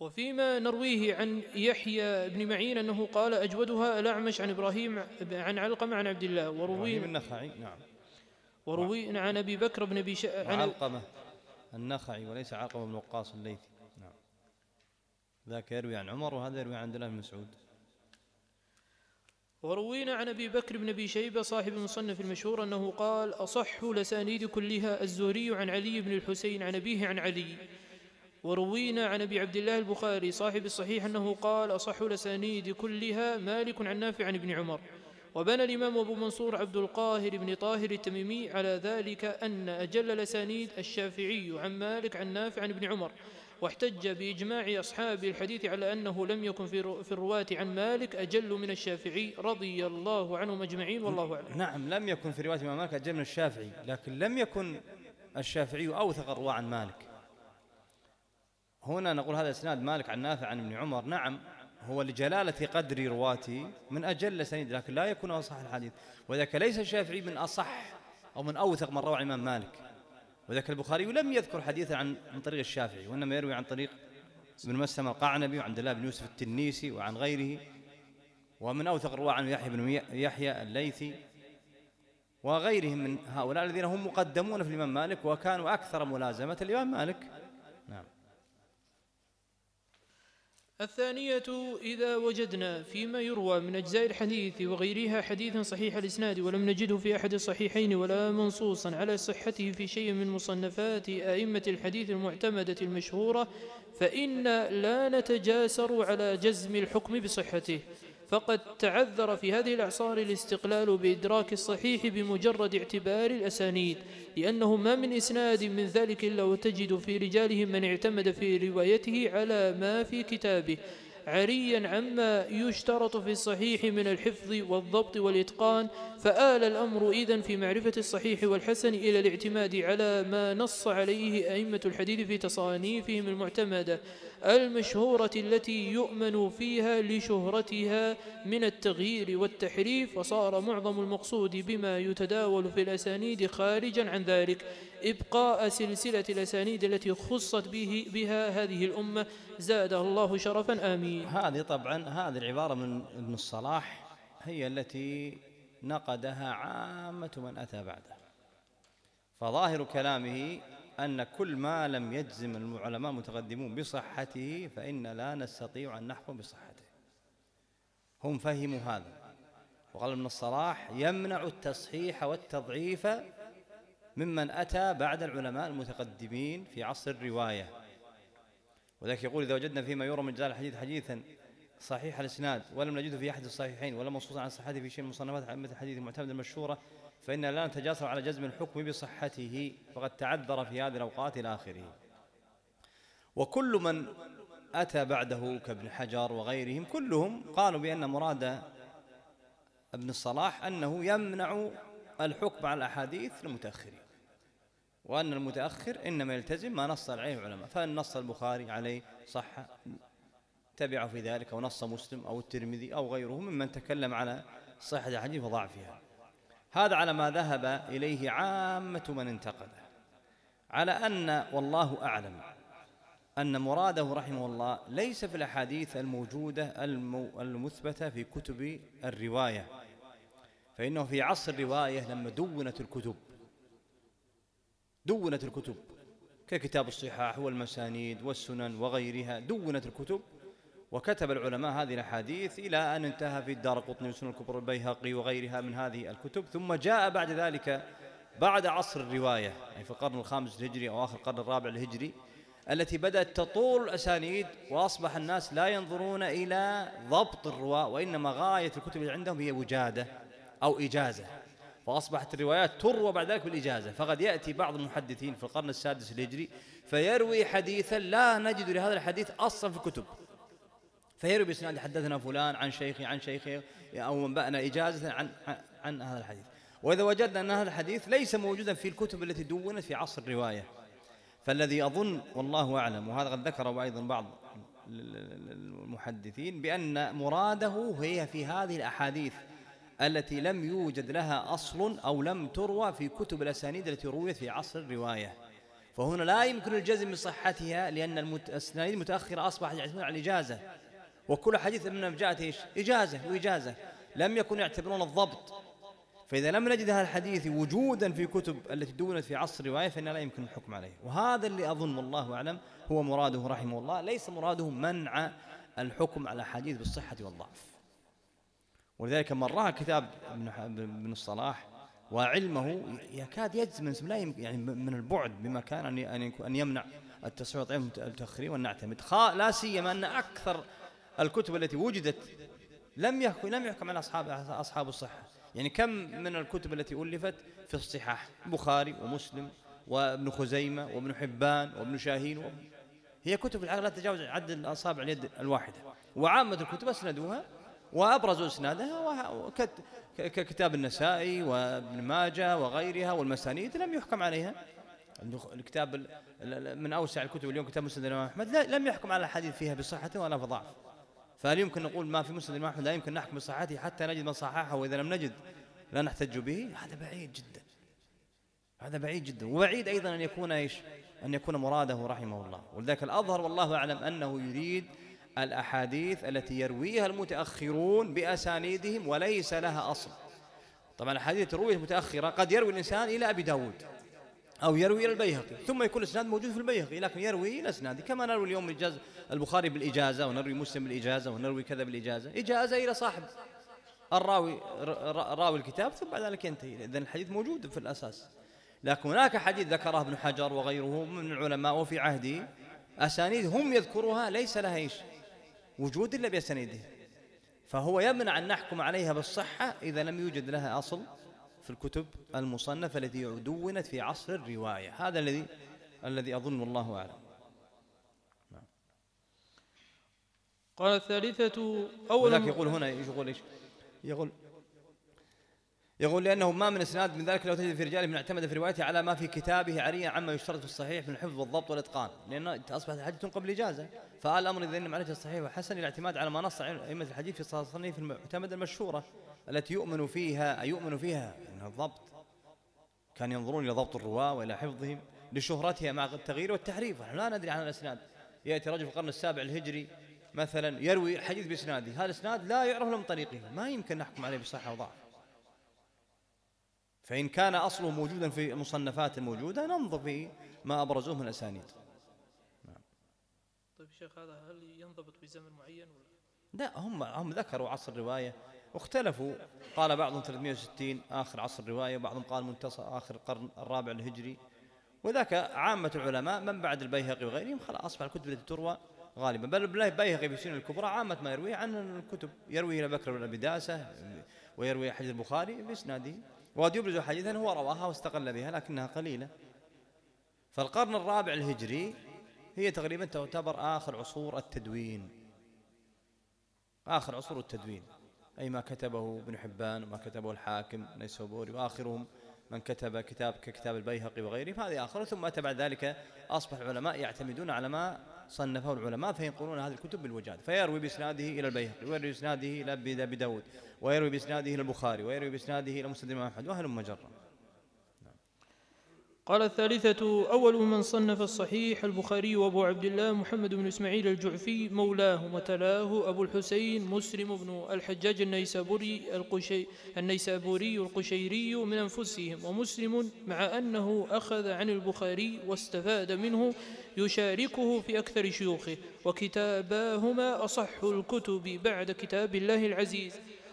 وفيما نرويه عن يحيى بن معين أنه قال أجودها الأعمش عن إبراهيم عن علقمة عن عبد الله. وروي النخعي نعم. وروي عن أبي بكر بن أبي عن علقمة النخعي وليس علقمة بن وقاص الليثي. نعم. ذاك يروي عن عمر وهذا يروي عن عبد الله بن مسعود. وروينا عن أبي بكر بن أبي شيبة صاحب المصنف المشهور أنه قال أصح لسانيد كلها الزهري عن علي بن الحسين عن أبيه عن علي. وروينا عن أبي عبد الله البخاري صاحب الصحيح أنه قال أصح لسانيد كلها مالك عن نافع عن ابن عمر. وبنى الإمام أبو منصور عبد القاهر بن طاهر التميمي على ذلك أن أجل لسانيد الشافعي عن مالك عن نافع عن ابن عمر. واحتج بإجماع أصحاب الحديث على أنه لم يكن في الرواة عن مالك أجل من الشافعي رضي الله عنهم أجمعين والله أعلم. نعم لم يكن في رواية الإمام مالك أجل من الشافعي لكن لم يكن الشافعي أوثق الرواة عن مالك. هنا نقول هذا إسناد مالك عن نافع عن ابن عمر. نعم هو لجلالة قدر رواته من أجل سنيد لكن لا يكون أصح الحديث. وذاك ليس الشافعي من أصح أو من أوثق من روى الإمام مالك. وذاك البخاري لم يذكر حديثا عن من طريق الشافعي وإنما يروي عن طريق ابن مسلم القعنبي وعن الله بن يوسف التنيسي وعن غيره. ومن أوثق الرواة عنه يحيى بن يحيى الليثي وغيرهم من هؤلاء الذين هم مقدمون في الإمام مالك وكانوا أكثر ملازمة الإمام مالك نعم الثانية إذا وجدنا فيما يروى من أجزاء الحديث وغيرها حديثا صحيح الإسناد ولم نجده في أحد الصحيحين ولا منصوصا على صحته في شيء من مصنفات أئمة الحديث المعتمدة المشهورة فإن لا نتجاسر على جزم الحكم بصحته. فقد تعذر في هذه الأعصار الاستقلال بإدراك الصحيح بمجرد اعتبار الأسانيد لأنه ما من إسناد من ذلك إلا وتجد في رجاله من اعتمد في روايته على ما في كتابه عريا عما يشترط في الصحيح من الحفظ والضبط والإتقان فآل الأمر إذن في معرفة الصحيح والحسن إلى الاعتماد على ما نص عليه أئمة الحديث في تصانيفهم المعتمدة. المشهورة التي يؤمن فيها لشهرتها من التغيير والتحريف وصار معظم المقصود بما يتداول في الأسانيد خارجا عن ذلك. إبقاء سلسلة الأسانيد التي خصت به بها هذه الأمة زادها الله شرفا آمين. هذه طبعا هذه العبارة من ابن الصلاح هي التي نقدها عامة من أتى بعده. فظاهر كلامه أن كل ما لم يجزم العلماء المتقدمون بصحته فإن لا نستطيع أن نحكم بصحته. هم فهموا هذا. وقال ابن الصلاح يمنع التصحيح والتضعيف ممن أتى بعد العلماء المتقدمين في عصر الرواية. وذلك يقول إذا وجدنا فيما يرى من جزال الحديث حديثا صحيح الإسناد ولم نجده في أحد الصحيحين ولا منصوصا عن صحته في شيء من مصنفات أئمة الحديث المعتمدة المشهورة فإن لا نتجاسر على جزم الحكم بصحته فقد تعذر في هذه الأوقات إلى آخره. وكل من أتى بعده كابن حجر وغيرهم كلهم قالوا بأن مراد ابن الصلاح أنه يمنع الحكم على الأحاديث للمتأخرين وأن المتأخر إنما يلتزم ما نص عليه العلماء فإن نص البخاري عليه صح تبعه في ذلك أو نص مسلم أو الترمذي أو غيره ممن تكلم على صحة الحديث وضعفها. هذا على ما ذهب إليه عامة من انتقده. على أن والله أعلم أن مراده رحمه الله ليس في الأحاديث الموجودة المثبتة في كتب الرواية. فإنه في عصر الرواية لما دونت الكتب. دونت الكتب. ككتاب الصحاح والمسانيد والسنن وغيرها دونت الكتب. وكتب العلماء هذه الأحاديث إلى أن انتهى في الدارقطني وسنن الكبرى البيهقي وغيرها من هذه الكتب ثم جاء بعد ذلك بعد عصر الرواية يعني في القرن الخامس الهجري أو آخر القرن الرابع الهجري التي بدأت تطول الأسانيد وأصبح الناس لا ينظرون إلى ضبط الرواة وإنما غاية الكتب اللي عندهم هي وجادة أو إجازة. فأصبحت الروايات تروى بعد ذلك بالإجازة. فقد يأتي بعض المحدثين في القرن السادس الهجري فيروي حديثا لا نجد لهذا الحديث أصلا في الكتب. فيروي بإسناد حدثنا فلان عن شيخي عن شيخي أو أنبأنا إجازة عن, عن هذا الحديث. وإذا وجدنا أن هذا الحديث ليس موجودا في الكتب التي دونت في عصر الرواية. فالذي أظن والله أعلم وهذا قد ذكره أيضا بعض المحدثين بأن مراده هي في هذه الأحاديث التي لم يوجد لها أصل أو لم تروى في كتب الأسانيد التي رويت في عصر الرواية. فهنا لا يمكن الجزم بصحتها لأن الأسانيد المتأخرة أصبحت يعتمدون على الإجازة. وكل حديث من جاءت إيش؟ إجازة وإجازة. لم يكن يعتبرون الضبط. فإذا لم نجد هذا الحديث وجودا في كتب التي دونت في عصر الرواية فإن لا يمكن الحكم عليه. وهذا اللي أظن والله أعلم هو مراده رحمه الله. ليس مراده منع الحكم على حديث بالصحة والضعف. ولذلك من رأى كتاب ابن الصلاح وعلمه يكاد يجزم لا يعني من البعد بما كان أن أن يمنع التصحيح والطعام المتأخرين وأن نعتمد لا سيما أن أكثر الكتب التي وجدت لم يحكم لم يحكم على أصحاب أصحاب الصحة. يعني كم من الكتب التي ألفت في الصحاح؟ البخاري ومسلم وابن خزيمة وابن حبان وابن شاهين هي كتب العقل لا تتجاوز عدد الأصابع اليد الواحدة. وعامة الكتب أسندوها وأبرزوا إسنادها ككتاب النسائي وابن ماجه وغيرها والمسانيد لم يحكم عليها. الكتاب من أوسع الكتب اليوم كتاب مسند الإمام أحمد. لم يحكم على الحديث فيها بصحة ولا بضعف فهل يمكن نقول ما في مسند لا يمكن نحكم بصحته حتى نجد من صححه وإذا لم نجد لا نحتج به؟ هذا بعيد جدا. هذا بعيد جدا. وبعيد أيضا أن يكون إيش؟ أن يكون مراده رحمه الله. ولذلك الأظهر والله أعلم أنه يريد الأحاديث التي يرويها المتأخرون بأسانيدهم وليس لها أصل. طبعا الأحاديث ترويها المتأخرة قد يروي الإنسان إلى أبي داود. أو يروي إلى البيهقي ثم يكون الإسناد موجود في البيهقي لكن يروي إلى إسناد كما نروي اليوم الإجازة البخاري بالإجازة ونروي مسلم بالإجازة ونروي كذا بالإجازة. إجازة إلى صاحب الراوي راوي الكتاب ثم بعد ذلك ينتهي. إذن الحديث موجود في الأساس. لكن هناك حديث ذكره ابن حجر وغيره من العلماء وفي عهده أسانيد هم يذكرها ليس لها إيش؟ وجود إلا بأسانيده. فهو يمنع أن نحكم عليها بالصحة إذا لم يوجد لها أصل الكتب المصنفة التي دونت في عصر الرواية. هذا الذي الذي أظن والله أعلم. نعم. قال الثالثة أول يقول هنا يقول إيش؟ يقول يقول لأنه ما من إسناد من ذلك لو تجد في رجاله من اعتمد في روايته على ما في كتابه عريا عما يشترط في الصحيح من الحفظ والضبط والإتقان. لأن أصبحت الحديث تنقل بالإجازة فآل الأمر إذا إنما عليه الصحيح والحسن الاعتماد على ما نص أئمة الحديث في صنيف المعتمد المشهورة التي يؤمن فيها يؤمن فيها أنها الضبط كان ينظرون إلى ضبط الرواة وإلى حفظهم لشهرتها مع التغيير والتحريف. نحن لا ندري عن الأسناد. يأتي رجل في القرن السابع الهجري مثلا يروي حديث بإسناده. هذا الإسناد لا يعرف له من طريقه. ما يمكن نحكم عليه بصحة وضعف. فإن كان أصله موجودا في المصنفات الموجودة ننظر في ما أبرزوه من أسانيد طيب شيخ هذا هل ينضبط بزمن معين ولا؟ لا هم هم ذكروا عصر الرواية واختلفوا. قال بعضهم 360 آخر عصر الرواية وبعضهم قال منتصف آخر القرن الرابع الهجري. وذاك عامة العلماء من بعد البيهقي وغيرهم خلاص أصبح الكتب التي تروى غالبا. بل البيهقي في السنن الكبرى عامة ما يروي عن الكتب يروي إلى بكر بن أبي داسة ويروي حديث البخاري بإسناده وقد يبرز حديثا هو رواها واستقل بها لكنها قليلة. فالقرن الرابع الهجري هي تقريبا تعتبر آخر عصور التدوين. آخر عصور التدوين. أي ما كتبه ابن حبان وما كتبه الحاكم نيسوبوري وآخرهم من كتب كتاب ككتاب البيهقي وغيره فهذه آخر ثم أتى بعد ذلك أصبح العلماء يعتمدون على ما صنفه العلماء فينقلون هذه الكتب بالوجاد فيروي بإسناده إلى البيهقي ويروي بإسناده إلى أبي داود ويروي بإسناده إلى البخاري ويروي بإسناده إلى مسلم أحمد وهلم مجرا قال الثالثة أول من صنف الصحيح البخاري وأبو عبد الله محمد بن إسماعيل الجعفي مولاه وتلاه أبو الحسين مسلم بن الحجاج النيسابوري القشي النيسابوري القشيري من أنفسهم ومسلم مع أنه أخذ عن البخاري واستفاد منه يشاركه في أكثر شيوخه وكتاباهما أصح الكتب بعد كتاب الله العزيز.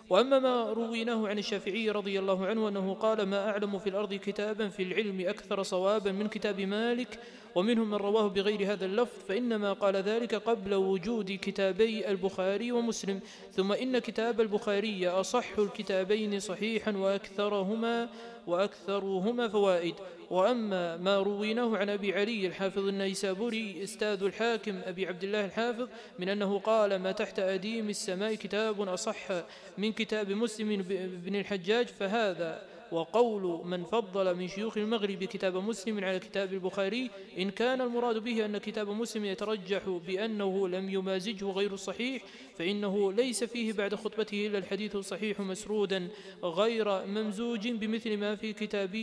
وأما ما رويناه عن الشافعي رضي الله عنه أنه قال ما أعلم في الأرض كتابا في العلم أكثر صوابا من كتاب مالك ومنهم من رواه بغير هذا اللفظ فإنما قال ذلك قبل وجود كتابي البخاري ومسلم. ثم إن كتاب البخاري أصح الكتابين صحيحا وأكثرهما وأكثرهما فوائد. وأما ما رويناه عن أبي علي الحافظ النيسابوري أستاذ الحاكم أبي عبد الله الحافظ من أنه قال ما تحت أديم السماء كتاب أصح من كتاب مسلم بن الحجاج فهذا وقول من فضل من شيوخ المغرب كتاب مسلم على كتاب البخاري إن كان المراد به أن كتاب مسلم يترجح بأنه لم يمازجه غير الصحيح فإنه ليس فيه بعد خطبته إلا الحديث الصحيح مسرودا غير ممزوج بمثل ما في كتاب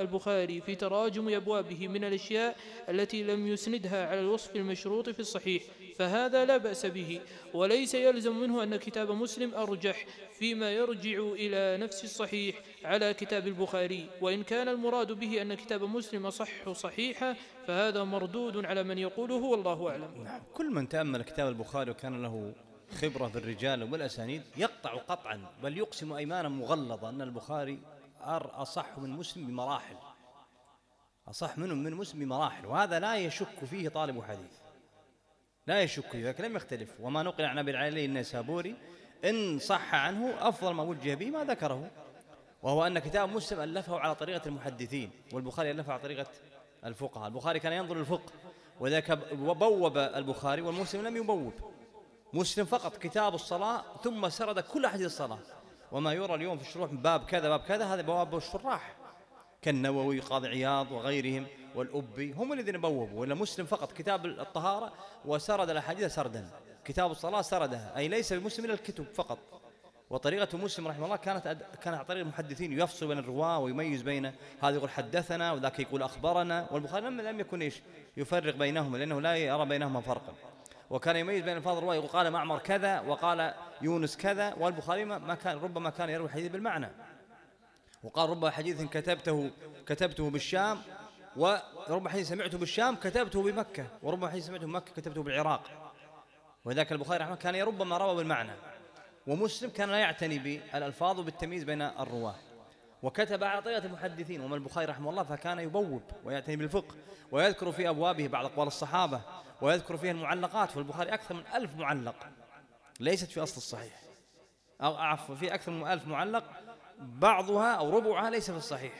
البخاري في تراجم أبوابه من الأشياء التي لم يسندها على الوصف المشروط في الصحيح. فهذا لا بأس به. وليس يلزم منه أن كتاب مسلم أرجح فيما يرجع إلى نفس الصحيح على كتاب البخاري. وإن كان المراد به أن كتاب مسلم صح صحيحا فهذا مردود على من يقوله والله أعلم. نعم كل من تأمل كتاب البخاري وكان له خبرة في الرجال والأسانيد يقطع قطعا بل يقسم أيمانا مغلظة أن البخاري أصح من مسلم بمراحل. أصح منه من مسلم بمراحل وهذا لا يشك فيه طالب حديث. لا يشك فيه لكن لم يختلف. وما نقل عن أبي العلي النسابوري إن صح عنه أفضل ما وجه به ما ذكره وهو أن كتاب مسلم ألفه على طريقة المحدثين والبخاري ألفه على طريقة الفقهاء. البخاري كان ينظر للفقه وذاك بوب البخاري والمسلم لم يبوب. مسلم فقط كتاب الصلاة ثم سرد كل حديث الصلاة. وما يرى اليوم في الشروح باب كذا باب كذا هذا بواب الشراح. كالنووي قاضي عياض وغيرهم. والأبي هم الذين بوبوا ولا مسلم فقط. كتاب الطهارة وسرد الأحاديث سردا. كتاب الصلاة سردها أي ليس بمسلم إلا الكتب فقط. وطريقة مسلم رحمه الله كانت أد... كان طريق المحدثين يفصل بين الرواة ويميز بين هذا يقول حدثنا وذاك يقول أخبرنا. والبخاري لم, لم يكن إيش؟ يفرق بينهما لأنه لا يرى بينهما فرقا. وكان يميز بين الفاظ الرواة يقول قال معمر كذا وقال يونس كذا. والبخاري ما كان ربما كان يروي الحديث بالمعنى. وقال ربما حديث كتبته كتبته بالشام وربما حديث سمعته بالشام كتبته بمكة وربما حديث سمعته بمكة كتبته بالعراق. وذاك البخاري رحمه كان ربما روى بالمعنى. ومسلم كان لا يعتني بالألفاظ وبالتمييز بين الرواة. وكتب على طريقة المحدثين وما البخاري رحمه الله فكان يبوب ويعتني بالفقه ويذكر في أبوابه بعض أقوال الصحابة ويذكر فيها المعلقات والبخاري أكثر من ألف معلق. ليست في أصل الصحيح. أو عفوا في أكثر من ألف معلق بعضها أو ربعها ليس في الصحيح.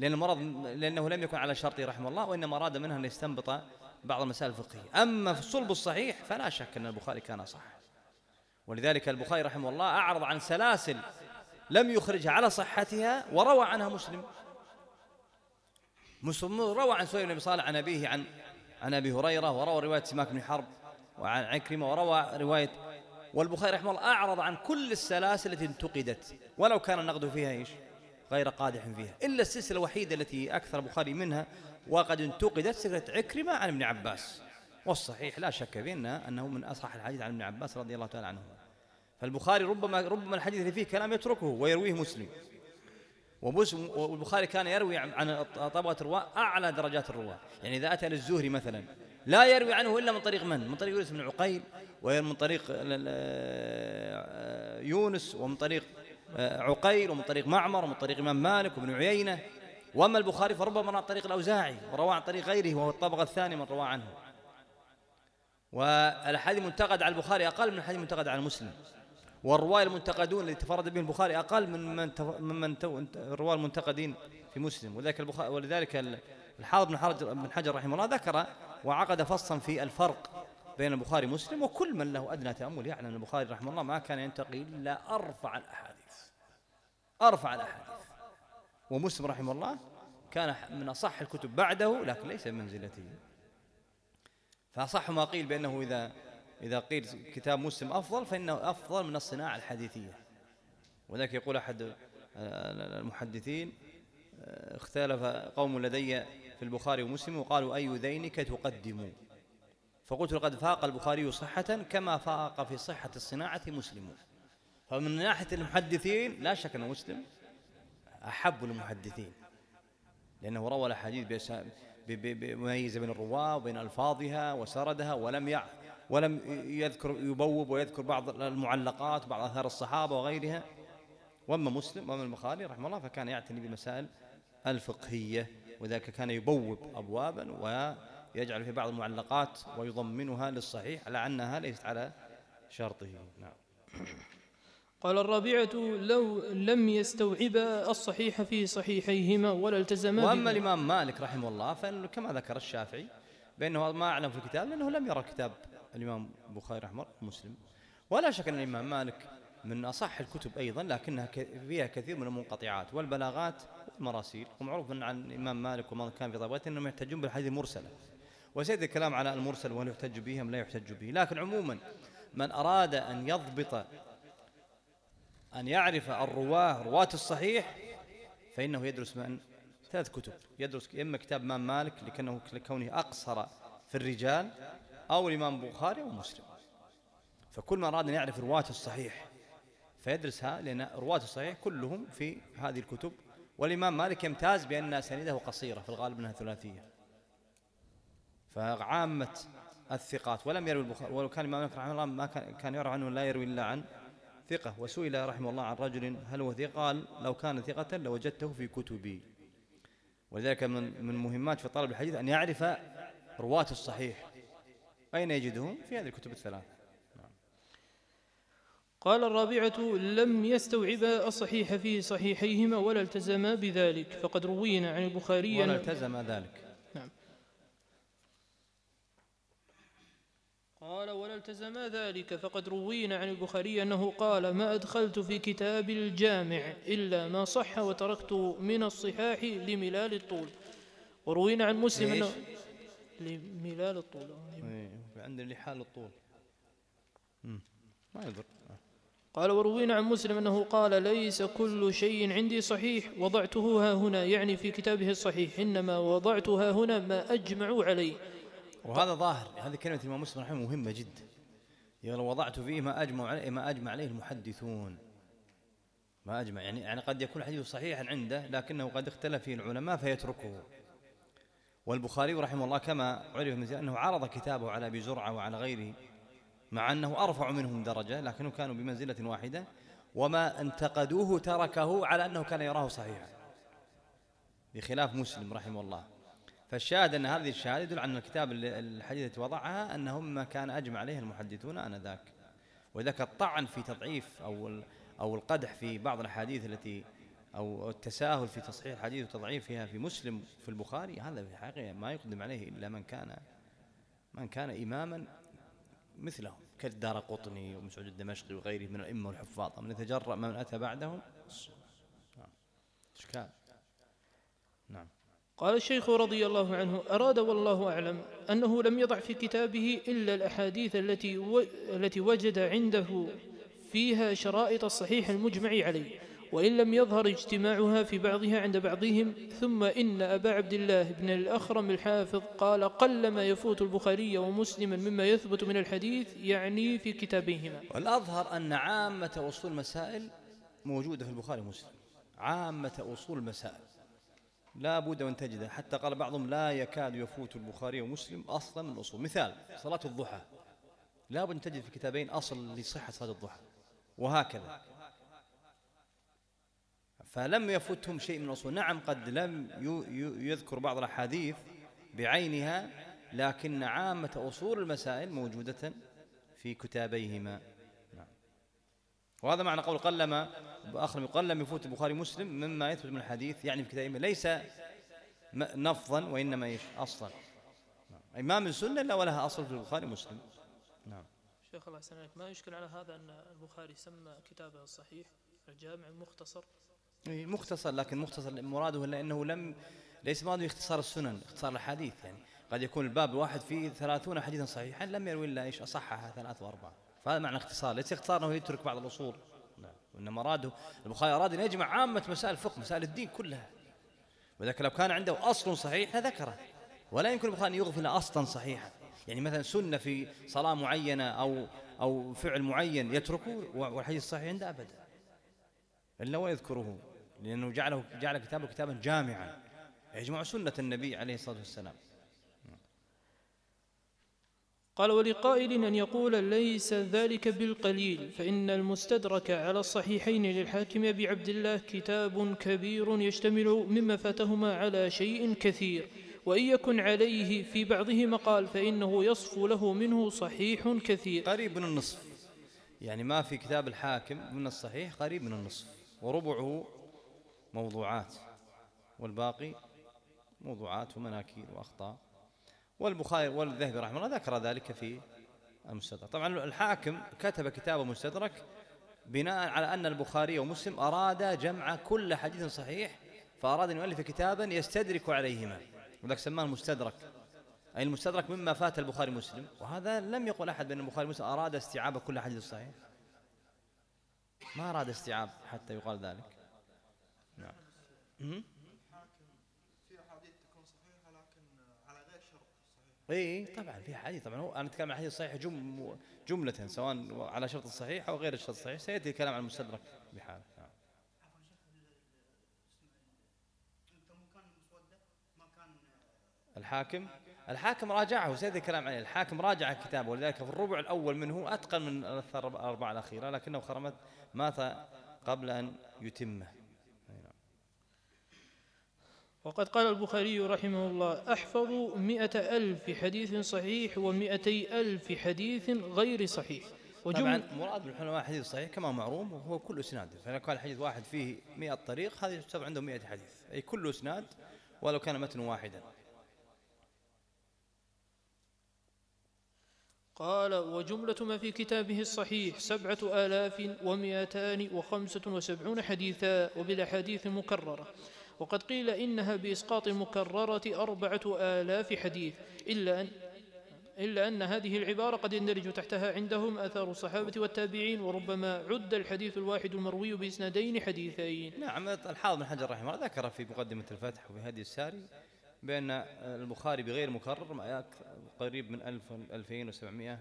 لأن المرض لأنه لم يكن على شرطه رحمه الله وإنما أراد منها أن يستنبط بعض المسائل الفقهية. أما في الصلب الصحيح فلا شك أن البخاري كان صح. ولذلك البخاري رحمه الله أعرض عن سلاسل لم يخرجها على صحتها وروى عنها مسلم. مسلم روى عن سهيل بن صالح عن أبيه عن عن أبي هريرة وروى رواية سماك بن حرب وعن عكرمة وروى رواية. والبخاري رحمه الله أعرض عن كل السلاسل التي انتقدت ولو كان النقد فيها إيش؟ غير قادح فيها. إلا السلسلة الوحيدة التي أكثر البخاري منها وقد انتقدت سلسلة عكرمة عن ابن عباس. والصحيح لا شك فيه أنه من أصح الحديث عن ابن عباس رضي الله تعالى عنه فالبخاري ربما ربما الحديث اللي فيه كلام يتركه ويرويه مسلم. ومسلم والبخاري كان يروي عن طبقة الرواة أعلى درجات الرواة. يعني إذا أتى للزهري مثلا لا يروي عنه إلا من طريق من؟ من طريق يونس بن عقيل ومن طريق آه، يونس ومن طريق عقيل ومن طريق معمر ومن طريق إمام مالك وابن عيينة. وأما البخاري فربما عن طريق الأوزاعي وروى عن طريق غيره وهو الطبقة الثانية من روى عنه. والأحاديث المنتقد على البخاري أقل من الأحاديث المنتقد على مسلم. والرواة المنتقدون الذي تفرد بهم البخاري أقل من من من الرواة المنتقدين في مسلم. ولذلك البخاري ولذلك الحافظ بن حجر بن حجر رحمه الله ذكر وعقد فصلا في الفرق بين البخاري ومسلم وكل من له أدنى تأمل يعلم أن البخاري رحمه الله ما كان ينتقي إلا أرفع الأحاديث. أرفع الأحاديث. ومسلم رحمه الله كان من أصح الكتب بعده لكن ليس بمنزلته فأصح ما قيل بأنه إذا إذا قيل كتاب مسلم أفضل فإنه أفضل من الصناعة الحديثية. وذلك يقول أحد المحدثين اختلف قوم لدي في البخاري ومسلم وقالوا أي ذينك تقدم؟ فقلت لقد فاق البخاري صحة كما فاق في صحة الصناعة مسلم. فمن ناحية المحدثين لا شك أن مسلم. أحب المحدثين. لأنه روى الأحاديث بميز بين الرواة وبين ألفاظها وسردها ولم يع ولم يذكر يبوب ويذكر بعض المعلقات بعض آثار الصحابة وغيرها. وأما مسلم وأما البخاري رحمه الله فكان يعتني بالمسائل الفقهية وذلك كان يبوب أبوابا ويجعل في بعض المعلقات ويضمنها للصحيح على أنها ليست على شرطه. نعم. قال الرابعة لو لم يستوعبا الصحيح في صحيحيهما ولا التزما وأما الإمام مالك رحمه الله فكما ذكر الشافعي بأنه ما أعلم في الكتاب لأنه لم يرى كتاب الإمام البخاري رحمه الله مسلم. ولا شك أن الإمام مالك من أصح الكتب أيضا لكنها فيها كثير من المنقطعات والبلاغات والمراسيل ومعروف عن الإمام مالك وما كان في طبقته أنهم يحتجون بالحديث المرسلة وسيد الكلام على المرسل وهل يحتج به أم لا يحتج به. لكن عموما من أراد أن يضبط أن يعرف الرواة رواة الصحيح فإنه يدرس من ثلاث كتب. يدرس إما كتاب إمام مالك لكنه لكونه أقصر في الرجال أو الإمام البخاري أو مسلم. فكل من أراد أن يعرف رواة الصحيح فيدرسها لأن رواة الصحيح كلهم في هذه الكتب. والإمام مالك يمتاز بأن أسانيده قصيرة في الغالب أنها ثلاثية. فعامة الثقات ولم يروي البخاري ولو كان الإمام مالك رحمه الله ما كان يرى عنه لا يروي إلا عن ثقة. وسئل رحمه الله عن رجل هل هو ثقة؟ قال لو كان ثقة لوجدته في كتبي. ولذلك من من مهمات في طلب الحديث أن يعرف رواة الصحيح. أين يجدهم في هذه الكتب الثلاث قال الرابعة لم يستوعبا الصحيح في صحيحيهما ولا التزما بذلك. فقد روينا عن البخاري ولا التزم ذلك. قال ولا التزم ذلك. فقد روينا عن البخاري أنه قال ما أدخلت في كتاب الجامع إلا ما صح وتركت من الصحاح لملال الطول. وروينا عن مسلم أنه لملال الطول. إيه، عندنا لحال الطول. ما يضر. قال وروينا عن مسلم أنه قال ليس كل شيء عندي صحيح. وضعته ها هنا. يعني في كتابه الصحيح إنما وضعتها هنا ما أجمعوا عليه. وهذا ظاهر هذه كلمة الإمام مسلم رحمه مهمة جدا. لو وضعت فيه ما أجمع عليه ما أجمع عليه المحدثون. ما أجمع يعني يعني قد يكون الحديث صحيحا عنده لكنه قد اختلف فيه العلماء فيتركه. والبخاري رحمه الله كما عرف من أنه عرض كتابه على أبي زرعة وعلى غيره مع أنه أرفع منهم درجة لكنهم كانوا بمنزلة واحدة. وما انتقدوه تركه على أنه كان يراه صحيحا. بخلاف مسلم رحمه الله. فالشاهد أن هذه الشهادة يدل على الكتاب الحديث التي وضعها أنه ما كان أجمع عليه المحدثون آنذاك. وذاك الطعن في تضعيف أو أو القدح في بعض الأحاديث التي أو التساهل في تصحيح الحديث وتضعيفها في مسلم في البخاري هذا في الحقيقة ما يقدم عليه إلا من كان من كان إماما مثلهم كالدار قطني ومسعود الدمشقي وغيره من الأئمة والحفاظ. من يتجرأ من أتى بعدهم نعم. إشكال. نعم. قال الشيخ رضي الله عنه أراد والله أعلم أنه لم يضع في كتابه إلا الأحاديث التي و... التي وجد عنده فيها شرائط الصحيح المجمع عليه وإن لم يظهر اجتماعها في بعضها عند بعضهم. ثم إن أبا عبد الله بن الأخرم الحافظ قال قل ما يفوت البخاري ومسلما مما يثبت من الحديث يعني في كتابيهما. والأظهر أن عامة وصول المسائل موجودة في البخاري ومسلم. عامة أصول المسائل. لا بد أن تجده. حتى قال بعضهم لا يكاد يفوت البخاري ومسلم أصلا من الأصول. مثال صلاة الضحى. لا بد أن تجد في كتابين أصل لصحة صلاة الضحى. وهكذا. فلم يفتهم شيء من الأصول. نعم قد لم يذكر بعض الأحاديث بعينها لكن عامة أصول المسائل موجودة في كتابيهما. نعم. وهذا معنى قول قلما آخر قلما يفوت البخاري مسلم مما يثبت من الحديث يعني في كتابهما ليس نفضا وإنما إيش؟ أصلا. نعم. إمام السنة لا ولها أصل في البخاري مسلم نعم. شيخ الله يسلمك ما يشكل على هذا أن البخاري سمى كتابه الصحيح الجامع المختصر مختصر لكن مختصر مراده لأنه لم ليس مراده اختصار السنن اختصار الحديث يعني. قد يكون الباب الواحد فيه ثلاثون حديثا صحيحا لم يروي إلا إيش؟ أصحها ثلاث وأربعة. فهذا معنى اختصار. ليس اختصار أنه يترك بعض الأصول. وإنما أراده البخاري أراد أن يجمع عامة مسائل الفقه مسائل الدين كلها. وذلك لو كان عنده أصل صحيح لذكره. ولا يمكن البخاري أن يغفل أصلا صحيحا. يعني مثلا سنة في صلاة معينة أو أو فعل معين يتركه والحديث الصحيح عنده أبدا. إلا ويذكره لأنه جعله جعل كتابه كتابا جامعا. يجمع سنة النبي عليه الصلاة والسلام. قال ولقائل أن يقول ليس ذلك بالقليل فإن المستدرك على الصحيحين للحاكم أبي عبد الله كتاب كبير يشتمل مما فاتهما على شيء كثير وإن يكن عليه في بعضه مقال فإنه يصفو له منه صحيح كثير. قريب من النصف. يعني ما في كتاب الحاكم من الصحيح قريب من النصف وربعه موضوعات والباقي موضوعات ومناكير وأخطاء. والبخاري والذهبي رحمه الله ذكر ذلك في المستدرك. طبعا الحاكم كتب كتابه مستدرك بناء على أن البخاري ومسلم أراد جمع كل حديث صحيح فأراد أن يؤلف كتابا يستدرك عليهما وذلك سماه المستدرك. أي المستدرك مما فات البخاري ومسلم. وهذا لم يقل أحد بأن البخاري ومسلم أراد استيعاب كل حديث صحيح. ما أراد استيعاب حتى يقال ذلك. نعم. اي طبعا في حديث طبعا هو أنا أتكلم عن حديث صحيح جم جملة سواء على شرط الصحيح أو غير الشرط الصحيح سيأتي الكلام عن المستدرك بحاله نعم. الحاكم؟ الحاكم راجعه سيأتي الكلام عليه. الحاكم راجع الكتاب ولذلك في الربع الأول منه أتقن من الأربعة الأخيرة لكنه خرمت مات قبل أن يتمه. وقد قال البخاري رحمه الله أحفظ مئة ألف حديث صحيح ومئتي ألف حديث غير صحيح. طبعا مراد بالحلماء حديث صحيح كما معروف وهو كل إسناد. فإذا كان الحديث واحد فيه مئة طريق هذا يعتبر عنده مئة حديث. أي كل إسناد ولو كان متن واحدا. قال وجملة ما في كتابه الصحيح سبعة آلاف ومئتان وخمسة وسبعون حديثا وبالأحاديث المكررة وقد قيل إنها بإسقاط المكررة أربعة آلاف حديث إلا أن إلا أن هذه العبارة قد يندرج تحتها عندهم أثار الصحابة والتابعين وربما عد الحديث الواحد المروي بإسنادين حديثين. نعم الحافظ بن حجر رحمه الله ذكر في مقدمة الفتح وفي هدي الساري بأن البخاري بغير مكرر قريب من 1000 2700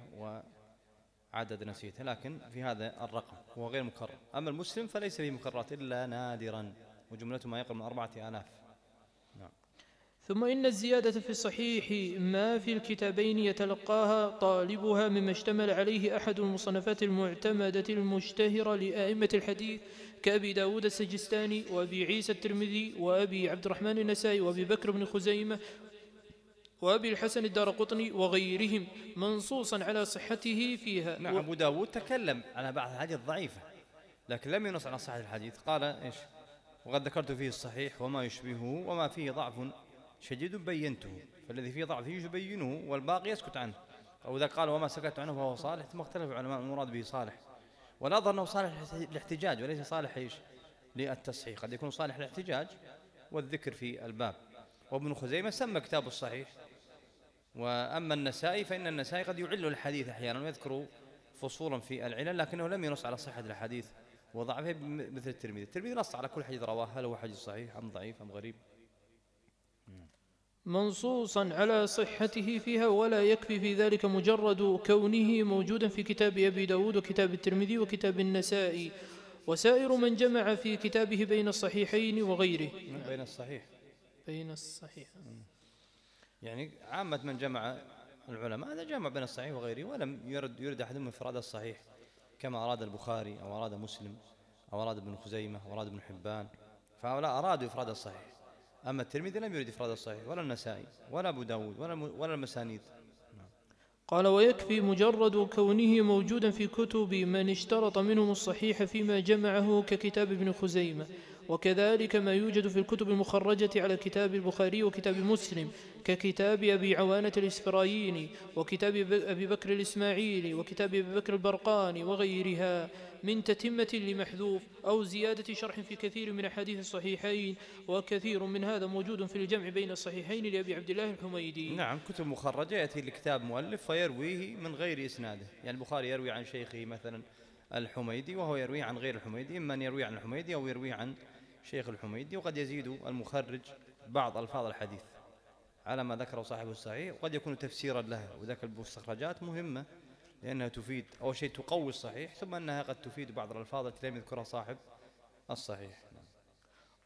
وعدد نسيته لكن في هذا الرقم هو غير مكرر. أما المسلم فليس فيه مكررات إلا نادرا. وجملته ما يقل من أربعة آلاف. نعم. ثم إن الزيادة في الصحيح ما في الكتابين يتلقاها طالبها مما اشتمل عليه أحد المصنفات المعتمدة المشتهرة لآئمة الحديث كأبي داود السجستاني وأبي عيسى الترمذي وأبي عبد الرحمن النسائي وأبي بكر بن خزيمة وأبي الحسن الدارقطني وغيرهم منصوصا على صحته فيها. نعم أبو داود تكلم على بعض الحديث ضعيفة لكن لم ينص على صحة الحديث. قال إيش؟ وقد ذكرت فيه الصحيح وما يشبهه وما فيه ضعف شديد بينته فالذي فيه ضعف يبينه والباقي يسكت عنه. أو إذا قال وما سكت عنه فهو صالح ثم اختلف العلماء المراد به صالح. ونظر أنه صالح للاحتجاج وليس صالح إيش؟ للتصحيح. قد يكون صالح للاحتجاج والذكر في الباب. وابن خزيمة سمى كتاب الصحيح. وأما النسائي فإن النسائي قد يعل الحديث أحيانا ويذكر فصولا في العلل لكنه لم ينص على صحة الحديث وضعفه مثل الترمذي. الترمذي نص على كل حديث رواه هل هو حديث صحيح أم ضعيف أم غريب؟ منصوصا على صحته فيها ولا يكفي في ذلك مجرد كونه موجودا في كتاب أبي داود وكتاب الترمذي وكتاب النسائي. وسائر من جمع في كتابه بين الصحيحين وغيره. بين الصحيح؟ بين الصحيح. يعني عامة من جمع العلماء هذا جمع بين الصحيح وغيره ولم يرد يرد أحدهم انفراد الصحيح. كما أراد البخاري أو أراد مسلم أو أراد ابن خزيمة أو أراد ابن حبان. فهؤلاء أرادوا إفراد الصحيح. أما الترمذي لم يرد إفراد الصحيح ولا النسائي ولا أبو داود ولا, ولا المسانيد. قال ويكفي مجرد كونه موجودا في كتب من اشترط منهم الصحيح فيما جمعه ككتاب ابن خزيمة. وكذلك ما يوجد في الكتب المخرجة على كتاب البخاري وكتاب مسلم ككتاب أبي عوانة الإسفرايني وكتاب أبي بكر الإسماعيلي وكتاب أبي بكر البرقاني وغيرها من تتمة لمحذوف أو زيادة شرح في كثير من أحاديث الصحيحين وكثير من هذا موجود في الجمع بين الصحيحين لأبي عبد الله الحميدي. نعم كتب مخرجة يأتي لكتاب مؤلف فيرويه من غير إسناده. يعني البخاري يروي عن شيخه مثلا الحميدي وهو يرويه عن غير الحميدي إما أن يروي عن الحميدي أو يرويه عن شيخ الحميدي وقد يزيد المخرج بعض ألفاظ الحديث على ما ذكره صاحب الصحيح وقد يكون تفسيرا لها وذاك المستخرجات مهمة لأنها تفيد أول شيء تقوي الصحيح ثم أنها قد تفيد بعض الألفاظ التي لم يذكرها صاحب الصحيح.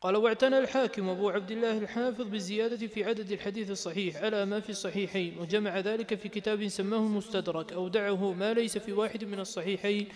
قال واعتنى الحاكم أبو عبد الله الحافظ بالزيادة في عدد الحديث الصحيح على ما في الصحيحين وجمع ذلك في كتاب سماه المستدرك أودعه ما ليس في واحد من الصحيحين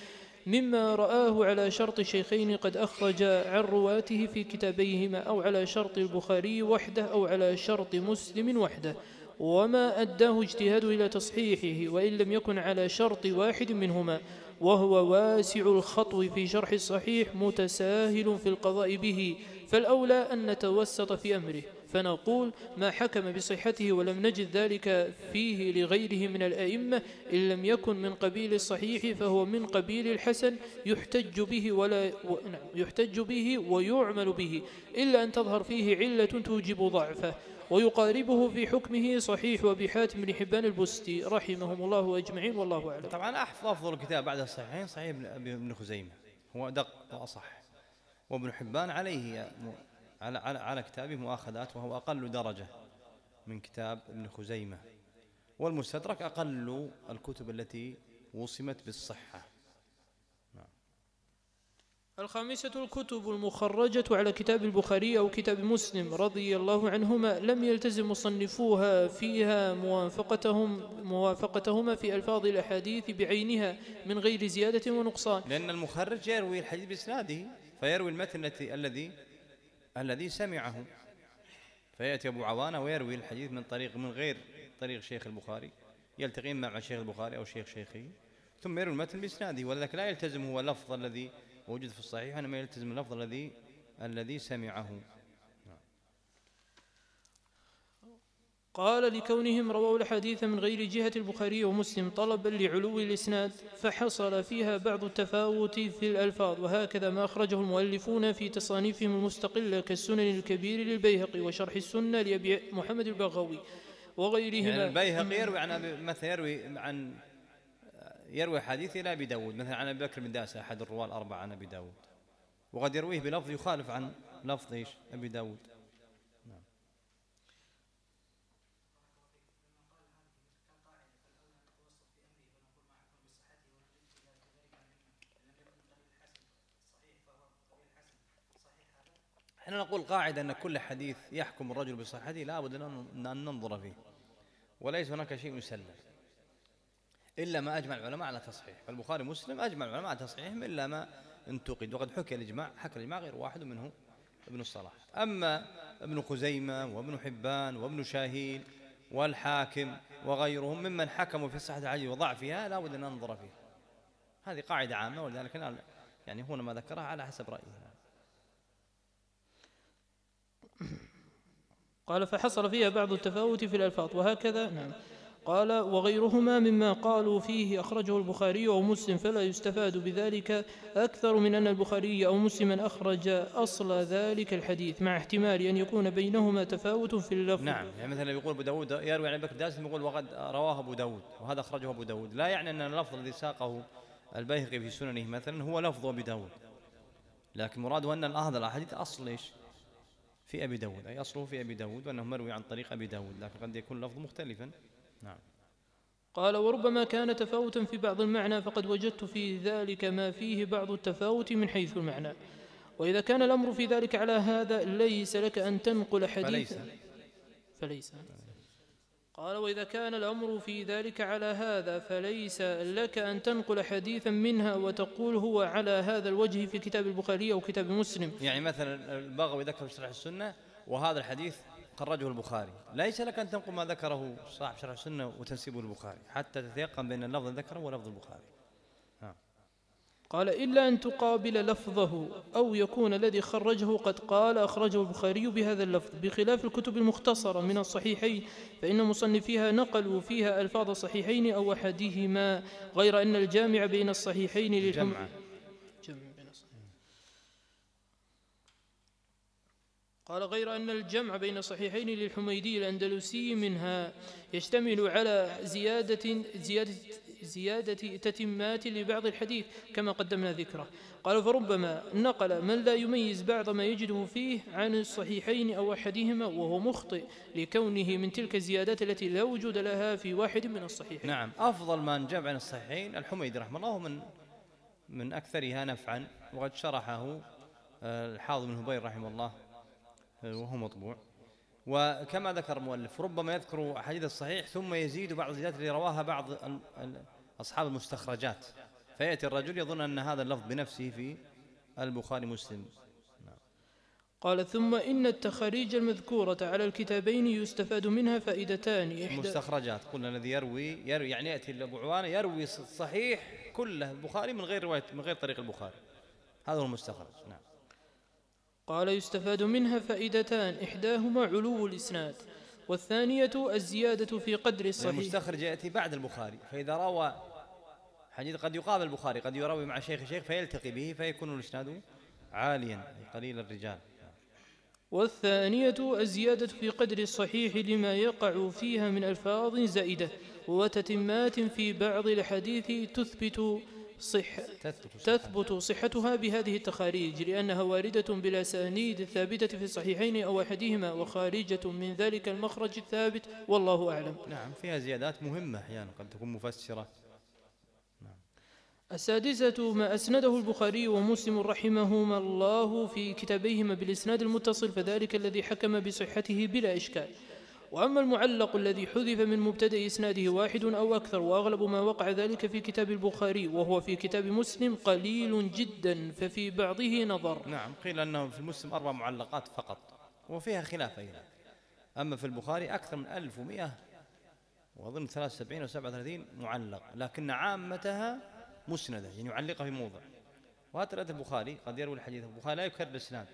مما رآه على شرط الشيخين قد أخرج عن رواته في كتابيهما أو على شرط البخاري وحده أو على شرط مسلم وحده. وما أداه اجتهاد إلى تصحيحه وإن لم يكن على شرط واحد منهما. وهو واسع الخطو في شرح الصحيح متساهل في القضاء به. فالأولى أن نتوسط في أمره. فنقول ما حكم بصحته ولم نجد ذلك فيه لغيره من الأئمة إن لم يكن من قبيل الصحيح فهو من قبيل الحسن يحتج به ولا نعم، يحتج به ويعمل به إلا أن تظهر فيه علة توجب ضعفه ويقاربه في حكمه صحيح وابي حاتم بن حبان البستي رحمهم الله أجمعين والله أعلم. طبعا أفضل الكتاب بعد الصحيحين صحيح ابن خزيمة هو أدق وأصح وابن حبان عليه على على على كتابه مؤاخذات وهو أقل درجة من كتاب ابن خزيمة. والمستدرك أقل الكتب التي وصمت بالصحة. الخامسة الكتب المخرجة على كتاب البخاري أو كتاب مسلم رضي الله عنهما لم يلتزم مصنفوها فيها موافقتهم موافقتهما في ألفاظ الأحاديث بعينها من غير زيادة ونقصان. لأن المخرج يروي الحديث بإسناده فيروي المتن الذي الذي سمعه. فيأتي أبو عوانة ويروي الحديث من طريق من غير طريق شيخ البخاري يلتقي مع شيخ البخاري أو شيخ شيخه ثم يروي المتن بإسناده ولذلك لا يلتزم هو اللفظ الذي موجود في الصحيح انما يلتزم اللفظ الذي الذي سمعه. قال لكونهم رووا الحديث من غير جهة البخاري ومسلم طلبا لعلو الإسناد فحصل فيها بعض التفاوت في الألفاظ وهكذا ما أخرجه المؤلفون في تصانيفهم المستقلة كالسنن الكبير للبيهقي وشرح السنة لأبي محمد البغوي وغيرهما. يعني البيهقي يروي عن مثلا يروي عن يروي حديث إلى أبي داود. مثلا عن أبي بكر بن داسة أحد الرواة الأربعة عن أبي داود. وقد يرويه بلفظ يخالف عن لفظ إيش؟ أبي داود. إحنا نقول قاعدة أن كل حديث يحكم الرجل بصحته لا بد أن ننظر فيه. وليس هناك شيء يسلم. إلا ما أجمع العلماء على تصحيح. فالبخاري مسلم أجمع العلماء على تصحيحهم إلا ما انتقد. وقد حكي الإجماع حكى الإجماع غير واحد منه ابن الصلاح. أما ابن خزيمة وابن حبان وابن شاهين والحاكم وغيرهم ممن حكموا في صحة الحديث وضعفها لا بد أن ننظر فيه هذه قاعدة عامة ولذلك يعني هنا ما ذكرها على حسب رأيه قال فحصل فيها بعض التفاوت في الألفاظ وهكذا نعم. قال وغيرهما مما قالوا فيه أخرجه البخاري أو مسلم فلا يستفاد بذلك أكثر من أن البخاري أو مسلما أخرج أصل ذلك الحديث مع احتمال أن يكون بينهما تفاوت في اللفظ. نعم يعني مثلا يقول أبو داود يروي عن بكر داسم يقول وقد رواه أبو داود وهذا أخرجه أبو داود. لا يعني أن اللفظ الذي ساقه البيهقي في سننه مثلا هو لفظ أبي داود. لكن مراده أن هذا الأحاديث أصل إيش؟ في أبي داود. أي أصله في أبي داود وأنه مروي عن طريق أبي داود لكن قد يكون لفظ مختلفا. نعم. قال وربما كان تفاوتا في بعض المعنى فقد وجدت في ذلك ما فيه بعض التفاوت من حيث المعنى. وإذا كان الأمر في ذلك على هذا ليس لك أن تنقل حديثا. فليس. فليس. قال وإذا كان الأمر في ذلك على هذا فليس لك أن تنقل حديثا منها وتقول هو على هذا الوجه في كتاب البخاري أو كتاب مسلم. يعني مثلا البغوي ذكر في شرح السنة وهذا الحديث خرجه البخاري. ليس لك أن تنقل ما ذكره صاحب شرح السنة وتنسبه للبخاري حتى تتيقن بأن اللفظ ذكره ولفظ البخاري. قال إلا أن تقابل لفظه أو يكون الذي خرجه قد قال. أخرجه البخاري بهذا اللفظ. بخلاف الكتب المختصرة من الصحيحين فإن مصنفيها نقلوا فيها ألفاظ الصحيحين أو أحدهما غير أن الجامع بين الصحيحين للحم جمعة جمع بين الصحيحين. قال غير أن الجمع بين الصحيحين للحميدي الأندلسي منها يشتمل على زيادة زيادة زيادة تتمات لبعض الحديث كما قدمنا ذكره. قال فربما نقل من لا يميز بعض ما يجده فيه عن الصحيحين أو أحدهما وهو مخطئ لكونه من تلك الزيادات التي لا وجود لها في واحد من الصحيحين. نعم. أفضل ما جمع عن الصحيحين الحميدي رحمه الله من من أكثرها نفعا. وقد شرحه آه، الحافظ بن هبير رحمه الله آه، وهو مطبوع. وكما ذكر المؤلف ربما يذكر أحاديث الصحيح ثم يزيد بعض الزيادات اللي رواها بعض أصحاب المستخرجات. فيأتي الرجل يظن أن هذا اللفظ بنفسه في البخاري مسلم. قال ثم إن التخاريج المذكورة على الكتابين يستفاد منها فائدتان. إحدى المستخرجات قلنا الذي يروي, يروي يعني يأتي أبو عوانة يروي الصحيح كله البخاري من غير رواية من غير طريق البخاري. هذا هو المستخرج نعم. قال يستفاد منها فائدتان إحداهما علو الإسناد والثانية الزيادة في قدر الصحيح. المستخرج يأتي بعد البخاري فإذا روى حديث قد يقابل البخاري قد يروي مع شيخ شيخ فيلتقي به فيكون الإسناد عاليا قليل الرجال. والثانية الزيادة في قدر الصحيح لما يقع فيها من ألفاظ زائدة وتتمات في بعض الأحاديث تثبت صح تثبت صحتها بهذه التخاريج لأنها واردة بالأسانيد الثابتة في الصحيحين أو أحدهما وخارجة من ذلك المخرج الثابت والله أعلم. نعم فيها زيادات مهمة أحيانا قد تكون مفسرة. السادسة ما أسنده البخاري ومسلم رحمهما الله في كتابيهما بالإسناد المتصل فذلك الذي حكم بصحته بلا إشكال. وأما المعلق الذي حذف من مبتدأ إسناده واحد أو أكثر وأغلب ما وقع ذلك في كتاب البخاري وهو في كتاب مسلم قليل جدا ففي بعضه نظر. نعم قيل أنه في المسلم أربع معلقات فقط وفيها خلاف أيضا أما في البخاري أكثر من 1100 وأظن 73 أو 37 معلق لكن عامتها مسندة يعني يعلقها في موضع. وهذا البخاري قد يروي الحديث البخاري لا يكرر الإسناد.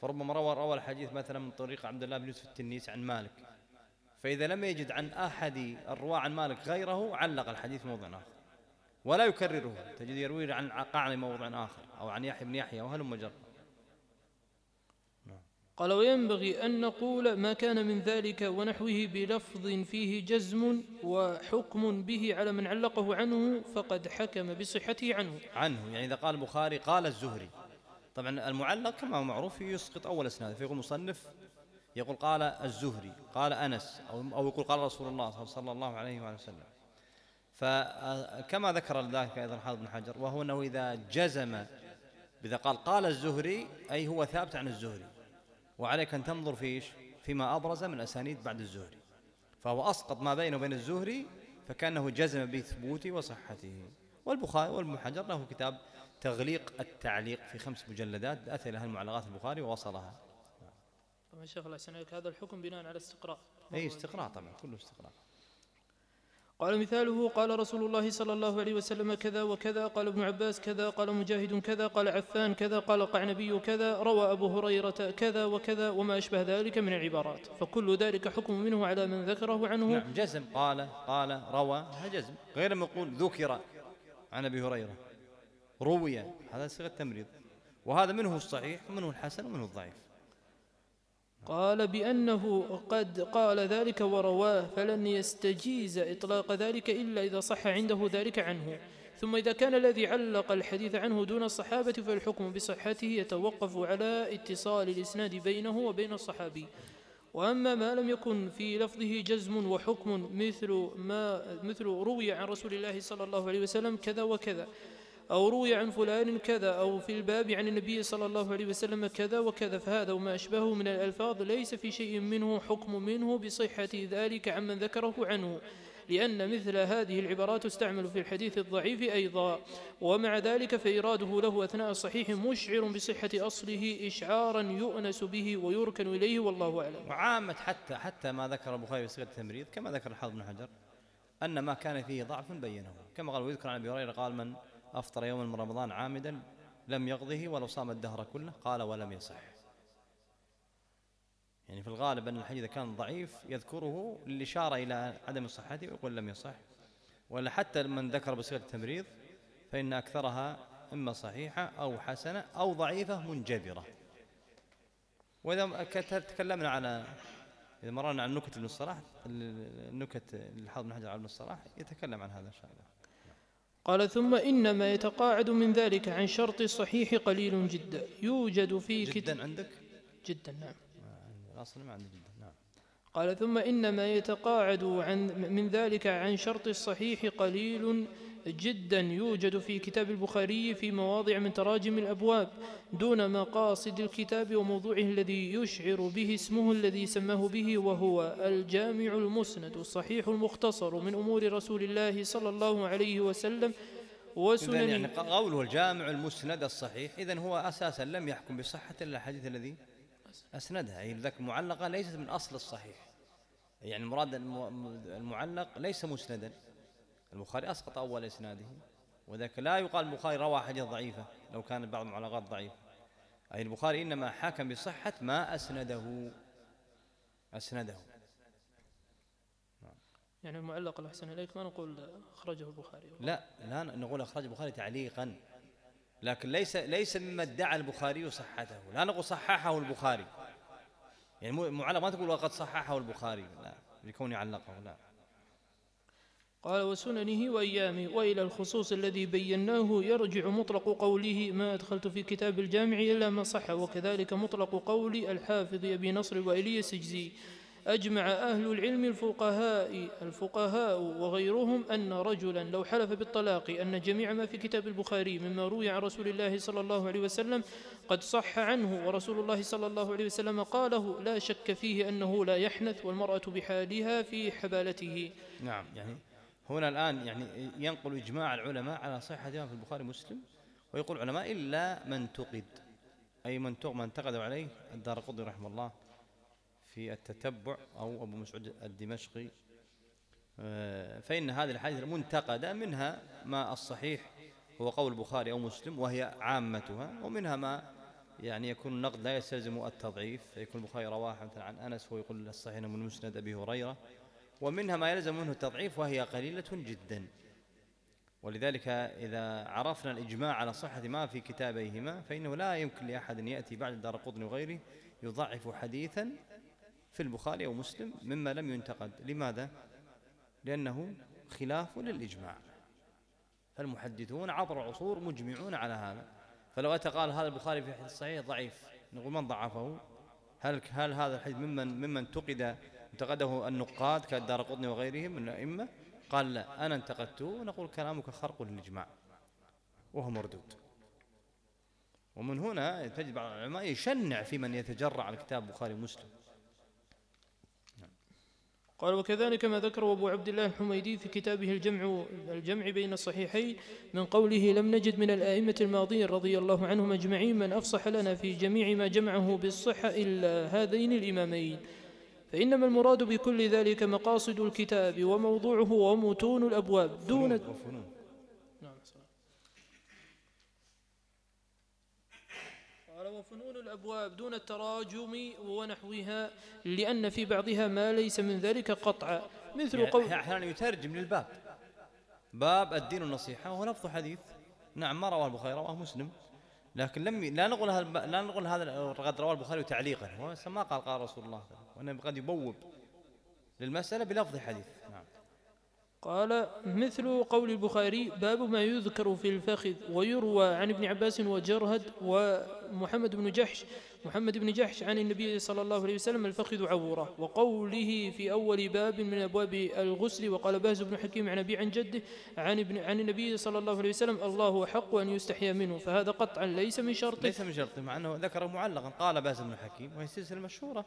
فربما روى روى الحديث مثلا من طريق عبد الله بن يوسف التنيس عن مالك. فإذا لم يجد عن أحد الرواة عن مالك غيره علق الحديث موضع آخر. ولا يكرره. تجد يروي عن قاعد موضع آخر أو عن يحيى بن يحيى وهلم جر قال وينبغي أن نقول ما كان من ذلك ونحوه بلفظ فيه جزم وحكم به على من علقه عنه فقد حكم بصحته عنه. عنه. يعني إذا قال البخاري قال الزهري. طبعا المعلق كما هو معروف يسقط أول أسناد فيقول مصنف يقول قال الزهري قال أنس أو, أو يقول قال رسول الله صلى الله عليه وآله وسلم. فكما ذكر ذلك أيضا حافظ بن حجر وهو أنه إذا جزم إذا قال قال الزهري أي هو ثابت عن الزهري. وعليك أن تنظر في إيش؟ فيما أبرز من أسانيد بعد الزهري. فهو أسقط ما بينه وبين الزهري فكأنه جزم بثبوته وصحته. والبخاري وابن حجر له كتاب تغليق التعليق في خمس مجلدات أتى لها المعلقات البخاري ووصلها. طبعا شيخ الله يسلمك هذا الحكم بناء على استقراء. أي استقراء طبعا كله استقراء. قال مثاله قال رسول الله صلى الله عليه وسلم كذا وكذا قال ابن عباس كذا قال مجاهد كذا قال عفان كذا قال قعنبي كذا روى أبو هريرة كذا وكذا وما أشبه ذلك من العبارات. فكل ذلك حكم منه على من ذكره عنه. نعم جزم. قال قال روى هذا جزم. غير ما يقول ذكر عن أبي هريرة. روي هذا صيغة تمريض. وهذا منه الصحيح ومنه الحسن ومنه الضعيف. قال بأنه قد قال ذلك ورواه فلن يستجيز إطلاق ذلك إلا إذا صح عنده ذلك عنه. ثم إذا كان الذي علق الحديث عنه دون الصحابة فالحكم بصحته يتوقف على اتصال الإسناد بينه وبين الصحابي. وأما ما لم يكن في لفظه جزم وحكم مثل ما مثل روي عن رسول الله صلى الله عليه وسلم كذا وكذا. أو روي عن فلان كذا أو في الباب عن النبي صلى الله عليه وسلم كذا وكذا فهذا وما أشبهه من الألفاظ ليس في شيء منه حكم منه بصحة ذلك عمن ذكره عنه لأن مثل هذه العبارات تستعمل في الحديث الضعيف أيضا ومع ذلك فإراده له أثناء الصحيح مشعر بصحة أصله إشعارا يؤنس به ويركن إليه والله أعلم. وعامة حتى حتى ما ذكر البخاري في صيغة التمريض كما ذكر الحافظ بن حجر أن ما كان فيه ضعف بينه. كما قال ويذكر عن أبي هريرة قال من أفطر يوما من رمضان عامدا لم يقضه ولو صام الدهر كله قال ولم يصح. يعني في الغالب أن الحديث كان ضعيف يذكره للإشارة إلى عدم صحته ويقول لم يصح. ولا حتى من ذكر بصيغة التمريض فإن أكثرها إما صحيحة أو حسنة أو ضعيفة منجبرة. وإذا تكلمنا على إذا مررنا عن نكت ابن الصلاح النكت الحافظ بن حجر على ابن الصلاح يتكلم عن هذا إن شاء الله قال ثم إنما يتقاعد من ذلك عن شرط الصحيح قليل جدا يوجد في جدا عندك؟ جدا نعم. أصلا ما عندي جدا نعم. قال ثم إنما يتقاعد عن من ذلك عن شرط الصحيح قليل جدا يوجد في كتاب البخاري في مواضع من تراجم الأبواب دون مقاصد الكتاب وموضوعه الذي يشعر به اسمه الذي سماه به وهو الجامع المسند الصحيح المختصر من أمور رسول الله صلى الله عليه وسلم وسننه. يعني قوله الجامع المسند الصحيح إذا هو أساسا لم يحكم بصحة إلا الحديث الذي أسندها أي ذاك معلقة ليست من أصل الصحيح. يعني المراد المعلق ليس مسندا. البخاري أسقط أول إسناده وذاك لا يقال البخاري روى حديث ضعيفة لو كانت بعض المعلقات ضعيفة أي البخاري إنما حكم بصحة ما أسنده. أسنده. يعني المعلق الأحسن إليك ما نقول أخرجه البخاري؟ لا لا نقول أخرج البخاري تعليقا. لكن ليس ليس مما ادعى البخاري صحته. لا نقول صححه البخاري. يعني معلق ما تقول وقد صححه البخاري. لا لكونه علقه لا. قال وسننه وأيامه وإلى الخصوص الذي بيناه يرجع مطلق قوله ما أدخلت في كتاب الجامع إلا ما صح وكذلك مطلق قول الحافظ أبي نصر وإلي السجزي أجمع أهل العلم الفقهاء الفقهاء وغيرهم أن رجلا لو حلف بالطلاق أن جميع ما في كتاب البخاري مما روي عن رسول الله صلى الله عليه وسلم قد صح عنه ورسول الله صلى الله عليه وسلم قاله لا شك فيه أنه لا يحنث والمرأة بحالها في حبالته. نعم يعني هنا الآن يعني ينقل إجماع العلماء على صحة ما في البخاري مسلم ويقول العلماء إلا من تقد أي من من انتقدوا عليه الدار قضي رحمه الله في التتبع أو أبو مسعود الدمشقي. آه، فإن هذه الحديث المنتقدة منها ما الصحيح هو قول البخاري أو مسلم وهي عامتها ومنها ما يعني يكون النقد لا يستلزم التضعيف. فيكون البخاري رواه مثلا عن أنس وهو يقول الصحيح من مسند أبي هريرة. ومنها ما يلزم منه التضعيف وهي قليلة جدا. ولذلك إذا عرفنا الإجماع على صحة ما في كتابيهما فإنه لا يمكن لأحد أن يأتي بعد دار قطن وغيره يضعف حديثا في البخاري أو مسلم مما لم ينتقد. لماذا؟ لأنه خلاف للإجماع. فالمحدثون عبر العصور مجمعون على هذا. فلو أتى قال هذا البخاري في حديث صحيح ضعيف نقول من ضعفه؟ هل هل هذا الحديث ممن ممن انتقد انتقده النقاد كالدار قطني وغيرهم من الأئمة قال لا أنا انتقدته ونقول كلامك خرق للإجماع وهو مردود. ومن هنا تجد بعض العلماء يشنع في من يتجرع على كتاب البخاري ومسلم. قال وكذلك ما ذكره أبو عبد الله الحميدي في كتابه الجمع الجمع بين الصحيحين من قوله لم نجد من الآئمة الماضين رضي الله عنهم أجمعين من أفصح لنا في جميع ما جمعه بالصحة إلا هذين الإمامين فإنما المراد بكل ذلك مقاصد الكتاب وموضوعه ومتون الأبواب دون وفنون وفنون الأبواب دون التراجم ونحوها لأن في بعضها ما ليس من ذلك قطعا مثل يعني قول أحيانا يترجم للباب. باب الدين النصيحة وهو لفظ حديث. نعم ما رواه البخاري رواه مسلم. لكن لم لا نقول لا نقول هذا قد رواه البخاري تعليقا. ما قال قال رسول الله وإنه قد يبوب للمسألة بلفظ حديث. نعم. قال مثل قول البخاري باب ما يذكر في الفخذ ويروى عن ابن عباس وجرهد ومحمد بن جحش محمد بن جحش عن النبي صلى الله عليه وسلم الفخذ عورة وقوله في أول باب من أبواب الغسل وقال باز بن حكيم عن أبي عن جده عن, ابن عن النبي صلى الله عليه وسلم الله حق أن يستحيا منه فهذا قطعا ليس من شرطه. ليس من شرطه مع أنه ذكره معلقا قال باز بن حكيم وهي سلسلة مشهورة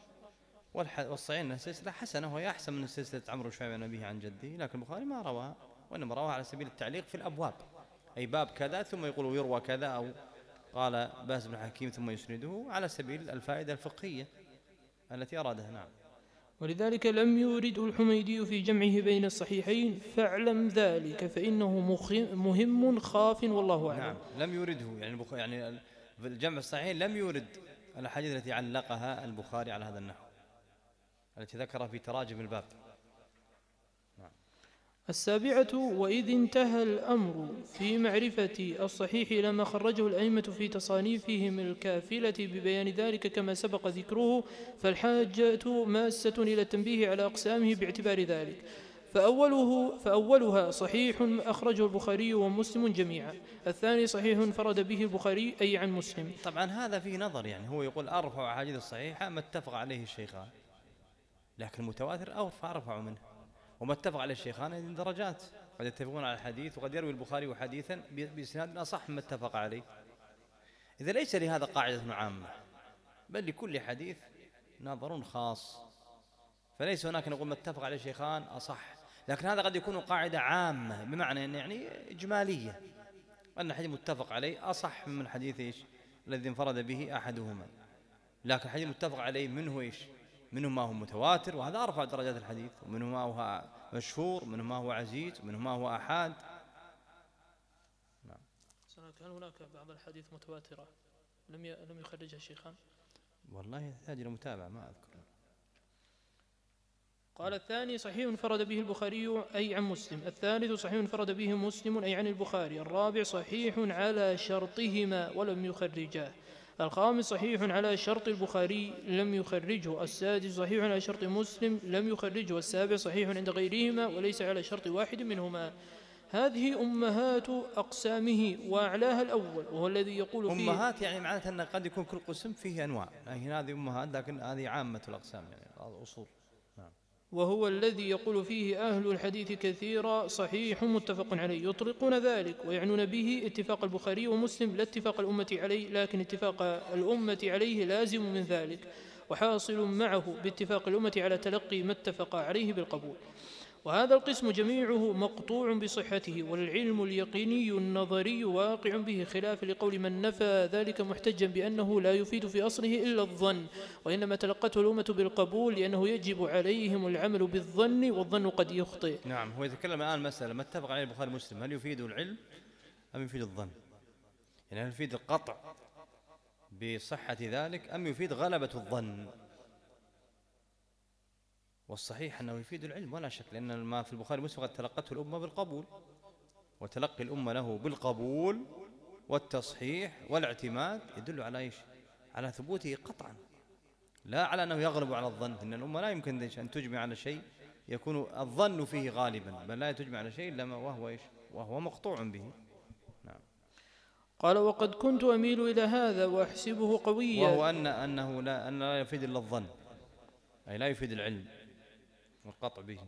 والصحيح أنها سلسلة حسنة وهي أحسن من سلسلة عمرو شعيب عن أبيه عن جده لكن البخاري ما رواها وإنما رواها على سبيل التعليق في الأبواب. أي باب كذا ثم يقول يروى كذا أو قال باز بن حكيم ثم يسنده على سبيل الفائدة الفقهية التي أرادها نعم. ولذلك لم يورده الحميدي في جمعه بين الصحيحين فاعلم ذلك فإنه مهم خاف والله أعلم. نعم لم يورده يعني يعني في الجمع الصحيح لم يورد الأحاديث التي علقها البخاري على هذا النحو التي ذكرها في تراجم الباب. السابعة وإذ انتهى الأمر في معرفة الصحيح إلى ما خرجه الأئمة في تصانيفهم الكافلة ببيان ذلك كما سبق ذكره فالحاجة ماسة إلى التنبيه على أقسامه باعتبار ذلك. فأوله فأولها صحيح أخرجه البخاري ومسلم جميعا. الثاني صحيح انفرد به البخاري أي عن مسلم. طبعا هذا فيه نظر يعني هو يقول أرفع أحاديث الصحيحة ما اتفق عليه الشيخان لكن المتواتر أرفع منه. وما اتفق عليه الشيخان هذه درجات. قد يتفقون على الحديث وقد يروي البخاري حديثا بإسناد أصح ما اتفق عليه. إذا ليس لهذا قاعدة عامة بل لكل حديث نظر خاص. فليس هناك نقول ما اتفق عليه الشيخان أصح. لكن هذا قد يكون قاعدة عامة بمعنى أن يعني إجمالية. أن الحديث متفق عليه أصح من حديث إيش؟ الذي انفرد به أحدهما. لكن الحديث متفق عليه منه إيش؟ منه ما هو متواتر وهذا أرفع درجات الحديث. ومنه ما هو مشهور ومنه ما هو عزيز ومنه ما هو أحاد. نعم. هل هناك بعض الحديث متواترة؟ لم لم يخرجها الشيخان والله يحتاج إلى متابعة ما أذكر. قال الثاني صحيح انفرد به البخاري أي عن مسلم. الثالث صحيح انفرد به مسلم أي عن البخاري. الرابع صحيح على شرطهما ولم يخرجاه الخامس صحيح على شرط البخاري لم يخرجه السادس صحيح على شرط مسلم لم يخرجه السابع صحيح عند غيرهما وليس على شرط واحد منهما. هذه أمهات أقسامه وأعلاها الأول وهو الذي يقول فيه أمهات يعني معناتها أن قد يكون كل قسم فيه أنواع يعني هذه أمهات لكن هذه عامة الأقسام يعني الأصول. وهو الذي يقول فيه أهل الحديث كثيرا صحيح متفق عليه يطلقون ذلك ويعنون به اتفاق البخاري ومسلم لا اتفاق الأمة عليه لكن اتفاق الأمة عليه لازم من ذلك وحاصل معه باتفاق الأمة على تلقي ما اتفق عليه بالقبول. وهذا القسم جميعه مقطوع بصحته والعلم اليقيني النظري واقع به خلاف لقول من نفى ذلك محتجا بأنه لا يفيد في أصله إلا الظن وإنما تلقته الأمة بالقبول لأنه يجب عليهم العمل بالظن والظن قد يخطئ. نعم هو يتكلم الآن مسألة ما اتفق عليه البخاري ومسلم؟ هل يفيد العلم أم يفيد الظن؟ يعني هل يفيد القطع بصحة ذلك أم يفيد غلبة الظن؟ والصحيح أنه يفيد العلم ولا شك لأن ما في البخاري ومسلم قد تلقته الأمة بالقبول وتلقي الأمة له بالقبول والتصحيح والاعتماد يدل على إيش؟ على ثبوته قطعا. لا على أنه يغلب على الظن إن الأمة لا يمكن أن تجمع على شيء يكون الظن فيه غالبا بل لا تجمع على شيء إلا وهو إيش؟ وهو مقطوع به. نعم. قال وقد كنت أميل إلى هذا وأحسبه قويا. وهو أن أنه لا, أن لا يفيد إلا الظن أي لا يفيد العلم. والقطع به.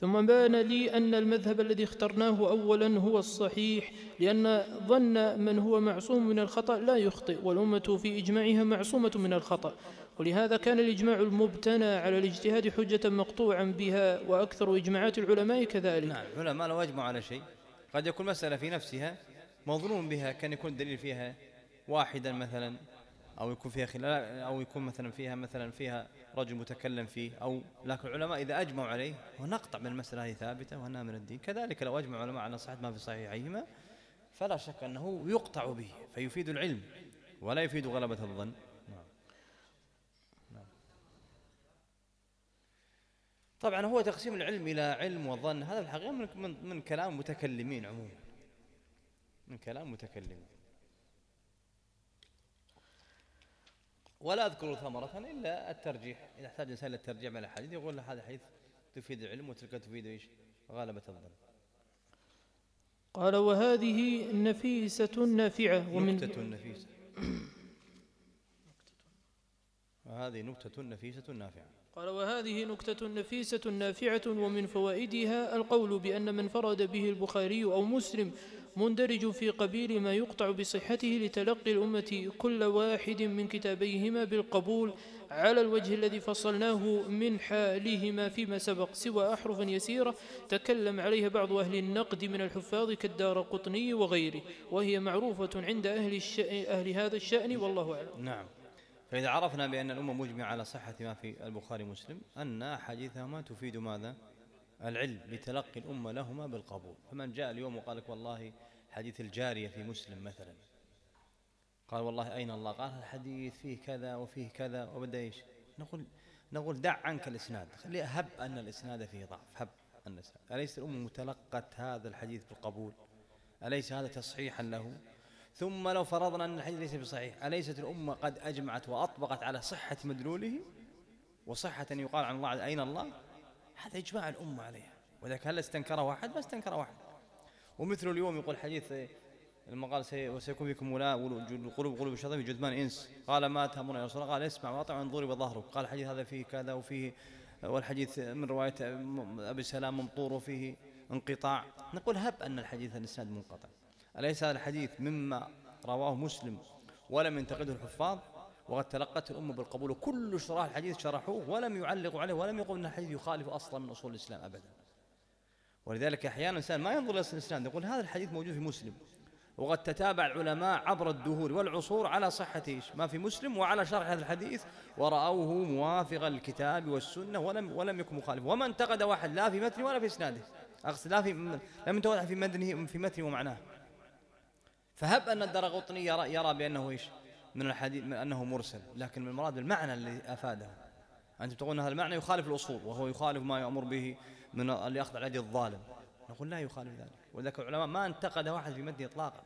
ثم بان لي أن المذهب الذي اخترناه أولا هو الصحيح لأن ظن من هو معصوم من الخطأ لا يخطئ والأمة في إجماعها معصومة من الخطأ. ولهذا كان الإجماع المبتنى على الاجتهاد حجة مقطوعا بها وأكثر إجماعات العلماء كذلك. نعم العلماء لو أجمعوا على شيء. قد يكون مسألة في نفسها مظلوم بها كان يكون الدليل فيها واحدا مثلا أو يكون فيها خلال أو يكون مثلا فيها مثلا فيها رجل متكلم فيه أو لكن العلماء إذا أجمعوا عليه ونقطع من المسألة هذه ثابتة وأنها من الدين. كذلك لو أجمع العلماء على صحة ما في صحيحيهما فلا شك أنه يقطع به فيفيد العلم ولا يفيد غلبة الظن. نعم. نعم. طبعا هو تقسيم العلم إلى علم وظن. هذا الحقيقة من, من, من كلام متكلمين عموما. من كلام متكلمين. ولا أذكر ثمرة إلا الترجيح. إذا احتاج الإنسان للترجيح من الحديث يقول هذا حديث تفيد العلم وتلك تفيد إيش؟ غلبة الظن. قال وهذه نفيسة نافعة ومن نكتة نفيسة. وهذه نكتة نفيسة نافعة. قال وهذه نكتة نفيسة نافعة ومن فوائدها القول بأن من فرد به البخاري أو مسلم مندرج في قبيل ما يقطع بصحته لتلقي الأمة كل واحد من كتابيهما بالقبول على الوجه الذي فصلناه من حالهما فيما سبق. سوى أحرف يسيرة تكلم عليها بعض أهل النقد من الحفاظ كالدار قطني وغيره وهي معروفة عند أهل, الشأن أهل هذا الشأن والله أعلم. نعم. فإذا عرفنا بأن الأمة مجمعة على صحة ما في البخاري ومسلم أن أحاديثهما تفيد ماذا؟ العلم بتلقي الأمة لهما بالقبول. فمن جاء اليوم وقال لك والله حديث الجارية في مسلم مثلا. قال والله أين الله؟ قال الحديث فيه كذا وفيه كذا. وبدأ إيش؟ نقول نقول دع عنك الإسناد. خلي هب أن الإسناد فيه ضعف. هب أن الإسناد. أليس الأمة متلقت هذا الحديث بالقبول؟ أليس هذا تصحيحا له؟ ثم لو فرضنا أن الحديث ليس بصحيح أليست الأمة قد أجمعت وأطبقت على صحة مدلوله؟ وصحة أن يقال عن الله أين الله؟ هذا إجماع الأمة عليها وذلك هل استنكره واحد؟ ما استنكره واحد. ومثل اليوم يقول حديث لما قال وسيكون فيكم ولاء قلوب قلوب الشياطين جثمان إنس. قال ما تهمون يا رسول الله؟ قال اسمع واطع ضرب ظهرك. قال الحديث هذا فيه كذا وفيه والحديث من رواية أبي سلام ممطور وفيه انقطاع. نقول هب أن الحديث الإسناد منقطع. أليس هذا الحديث مما رواه مسلم ولم ينتقده الحفاظ؟ وقد تلقته الأمة بالقبول. وكل شراح الحديث شرحوه ولم يعلقوا عليه ولم يقولوا أن الحديث يخالف أصلا من أصول الإسلام أبدا. ولذلك أحيانا الإنسان ما ينظر إلى الإسلام يقول هذا الحديث موجود في مسلم. وقد تتابع العلماء عبر الدهور والعصور على إيش؟ ما في مسلم وعلى شرح هذا الحديث ورأوه موافقا للكتاب والسنة ولم ولم يكن مخالف. وما انتقد واحد لا في متن ولا في إسناده. أقصد لا في لم ينتقد في متنه في متنه ومعناه. فهب أن الدرقطني يرى, يرى بأنه إيش؟ من الحديث من أنه مرسل لكن المراد بالمعنى الذي أفاده. أنتم تقولون هذا المعنى يخالف الأصول وهو يخالف ما يأمر به من الأخذ على يد الظالم. نقول لا يخالف ذلك وذلك العلماء ما انتقد واحد في مده إطلاقا.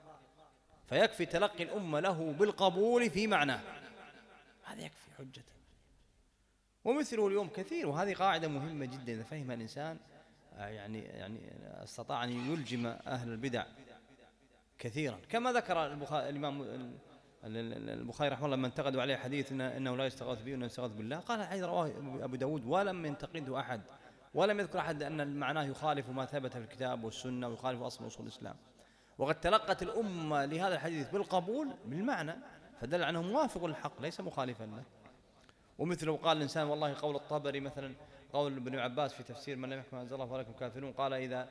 فيكفي تلقي الأمة له بالقبول في معناه. هذا يكفي حجة. ومثله اليوم كثير وهذه قاعدة مهمة جدا إذا فهم الإنسان آه، يعني يعني استطاع أن يلجم أهل البدع كثيرا. كما ذكر الإمام البخاري رحمه الله لما انتقدوا عليه حديث إنه لا يستغاث به وإنه يستغاث بالله قال الحديث رواه أبو داود ولم ينتقده أحد ولم يذكر أحد أن معناه يخالف ما ثبت في الكتاب والسنة ويخالف أصل اصول الإسلام. وقد تلقت الأمة لهذا الحديث بالقبول بالمعنى فدل أنه موافق للحق ليس مخالفا له. ومثله قال الإنسان والله قول الطبري مثلا قول ابن عباس في تفسير من لم يحكم ما أنزل الله فلكم كافرون قال إذا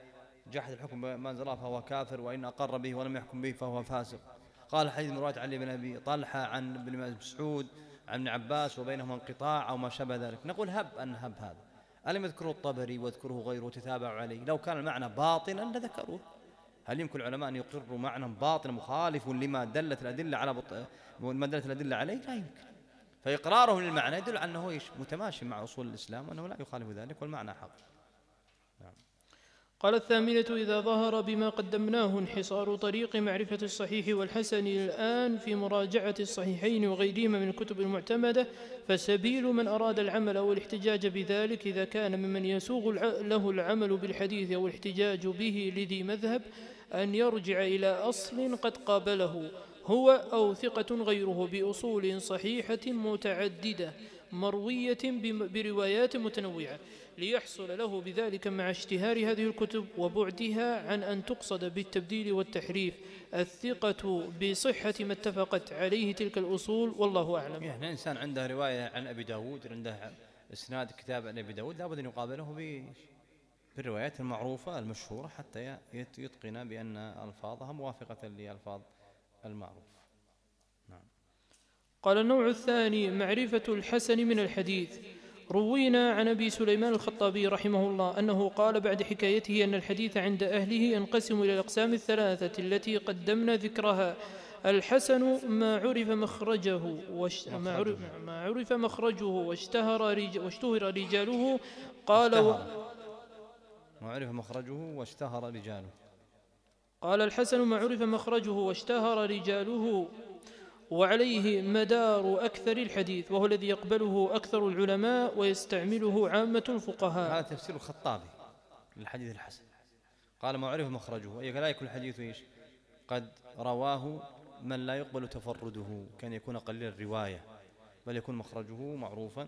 جحد الحكم ما أنزل الله فهو كافر وإن أقر به ولم يحكم به فهو فاسق. قال حديث من رواية علي بن أبي طلحة عن ابن مسعود عن ابن عباس وبينهما انقطاع أو ما شابه ذلك. نقول هب أن هب هذا. ألم يذكره الطبري واذكره غيره وتتابعوا عليه؟ لو كان المعنى باطلا لذكروه. هل يمكن العلماء أن يقروا معنى باطل مخالف لما دلت الأدلة على بط... ما دلت الأدلة عليه؟ لا يمكن. فإقرارهم للمعنى يدل على أنه متماشي مع أصول الإسلام وأنه لا يخالف ذلك والمعنى حق. قال الثامنة إذا ظهر بما قدمناه انحصار طريق معرفة الصحيح والحسن الآن في مراجعة الصحيحين وغيرهما من الكتب المعتمدة فسبيل من أراد العمل أو الاحتجاج بذلك إذا كان ممن يسوغ له العمل بالحديث أو الاحتجاج به لذي مذهب أن يرجع إلى أصل قد قابله هو أو ثقة غيره بأصول صحيحة متعددة مروية بروايات متنوعة. ليحصل له بذلك مع اشتهار هذه الكتب وبعدها عن أن تقصد بالتبديل والتحريف. الثقة بصحة ما اتفقت عليه تلك الأصول والله أعلم. يعني إنسان عنده رواية عن أبي داود عنده إسناد كتاب عن أبي داود لابد أن يقابله بالروايات المعروفة المشهورة حتى يتقن بأن ألفاظها موافقة لألفاظ المعروف. نعم. قال النوع الثاني معرفة الحسن من الحديث. روينا عن أبي سليمان الخطابي رحمه الله أنه قال بعد حكايته أن الحديث عند أهله ينقسم إلى الأقسام الثلاثة التي قدمنا ذكرها. الحسن ما عرف مخرجه وش ما عرف ما عرف مخرجه واشتهر رج واشتهر رجاله. قال و ما عرف مخرجه واشتهر رجاله. قال الحسن ما عرف مخرجه واشتهر رجاله. وعليه مدار أكثر الحديث وهو الذي يقبله أكثر العلماء ويستعمله عامة الفقهاء. هذا تفسير الخطابي للحديث الحسن. قال ما عرف مخرجه. أي لا يكون الحديث إيش؟ قد رواه من لا يقبل تفرده كان يكون قليل الرواية بل يكون مخرجه معروفا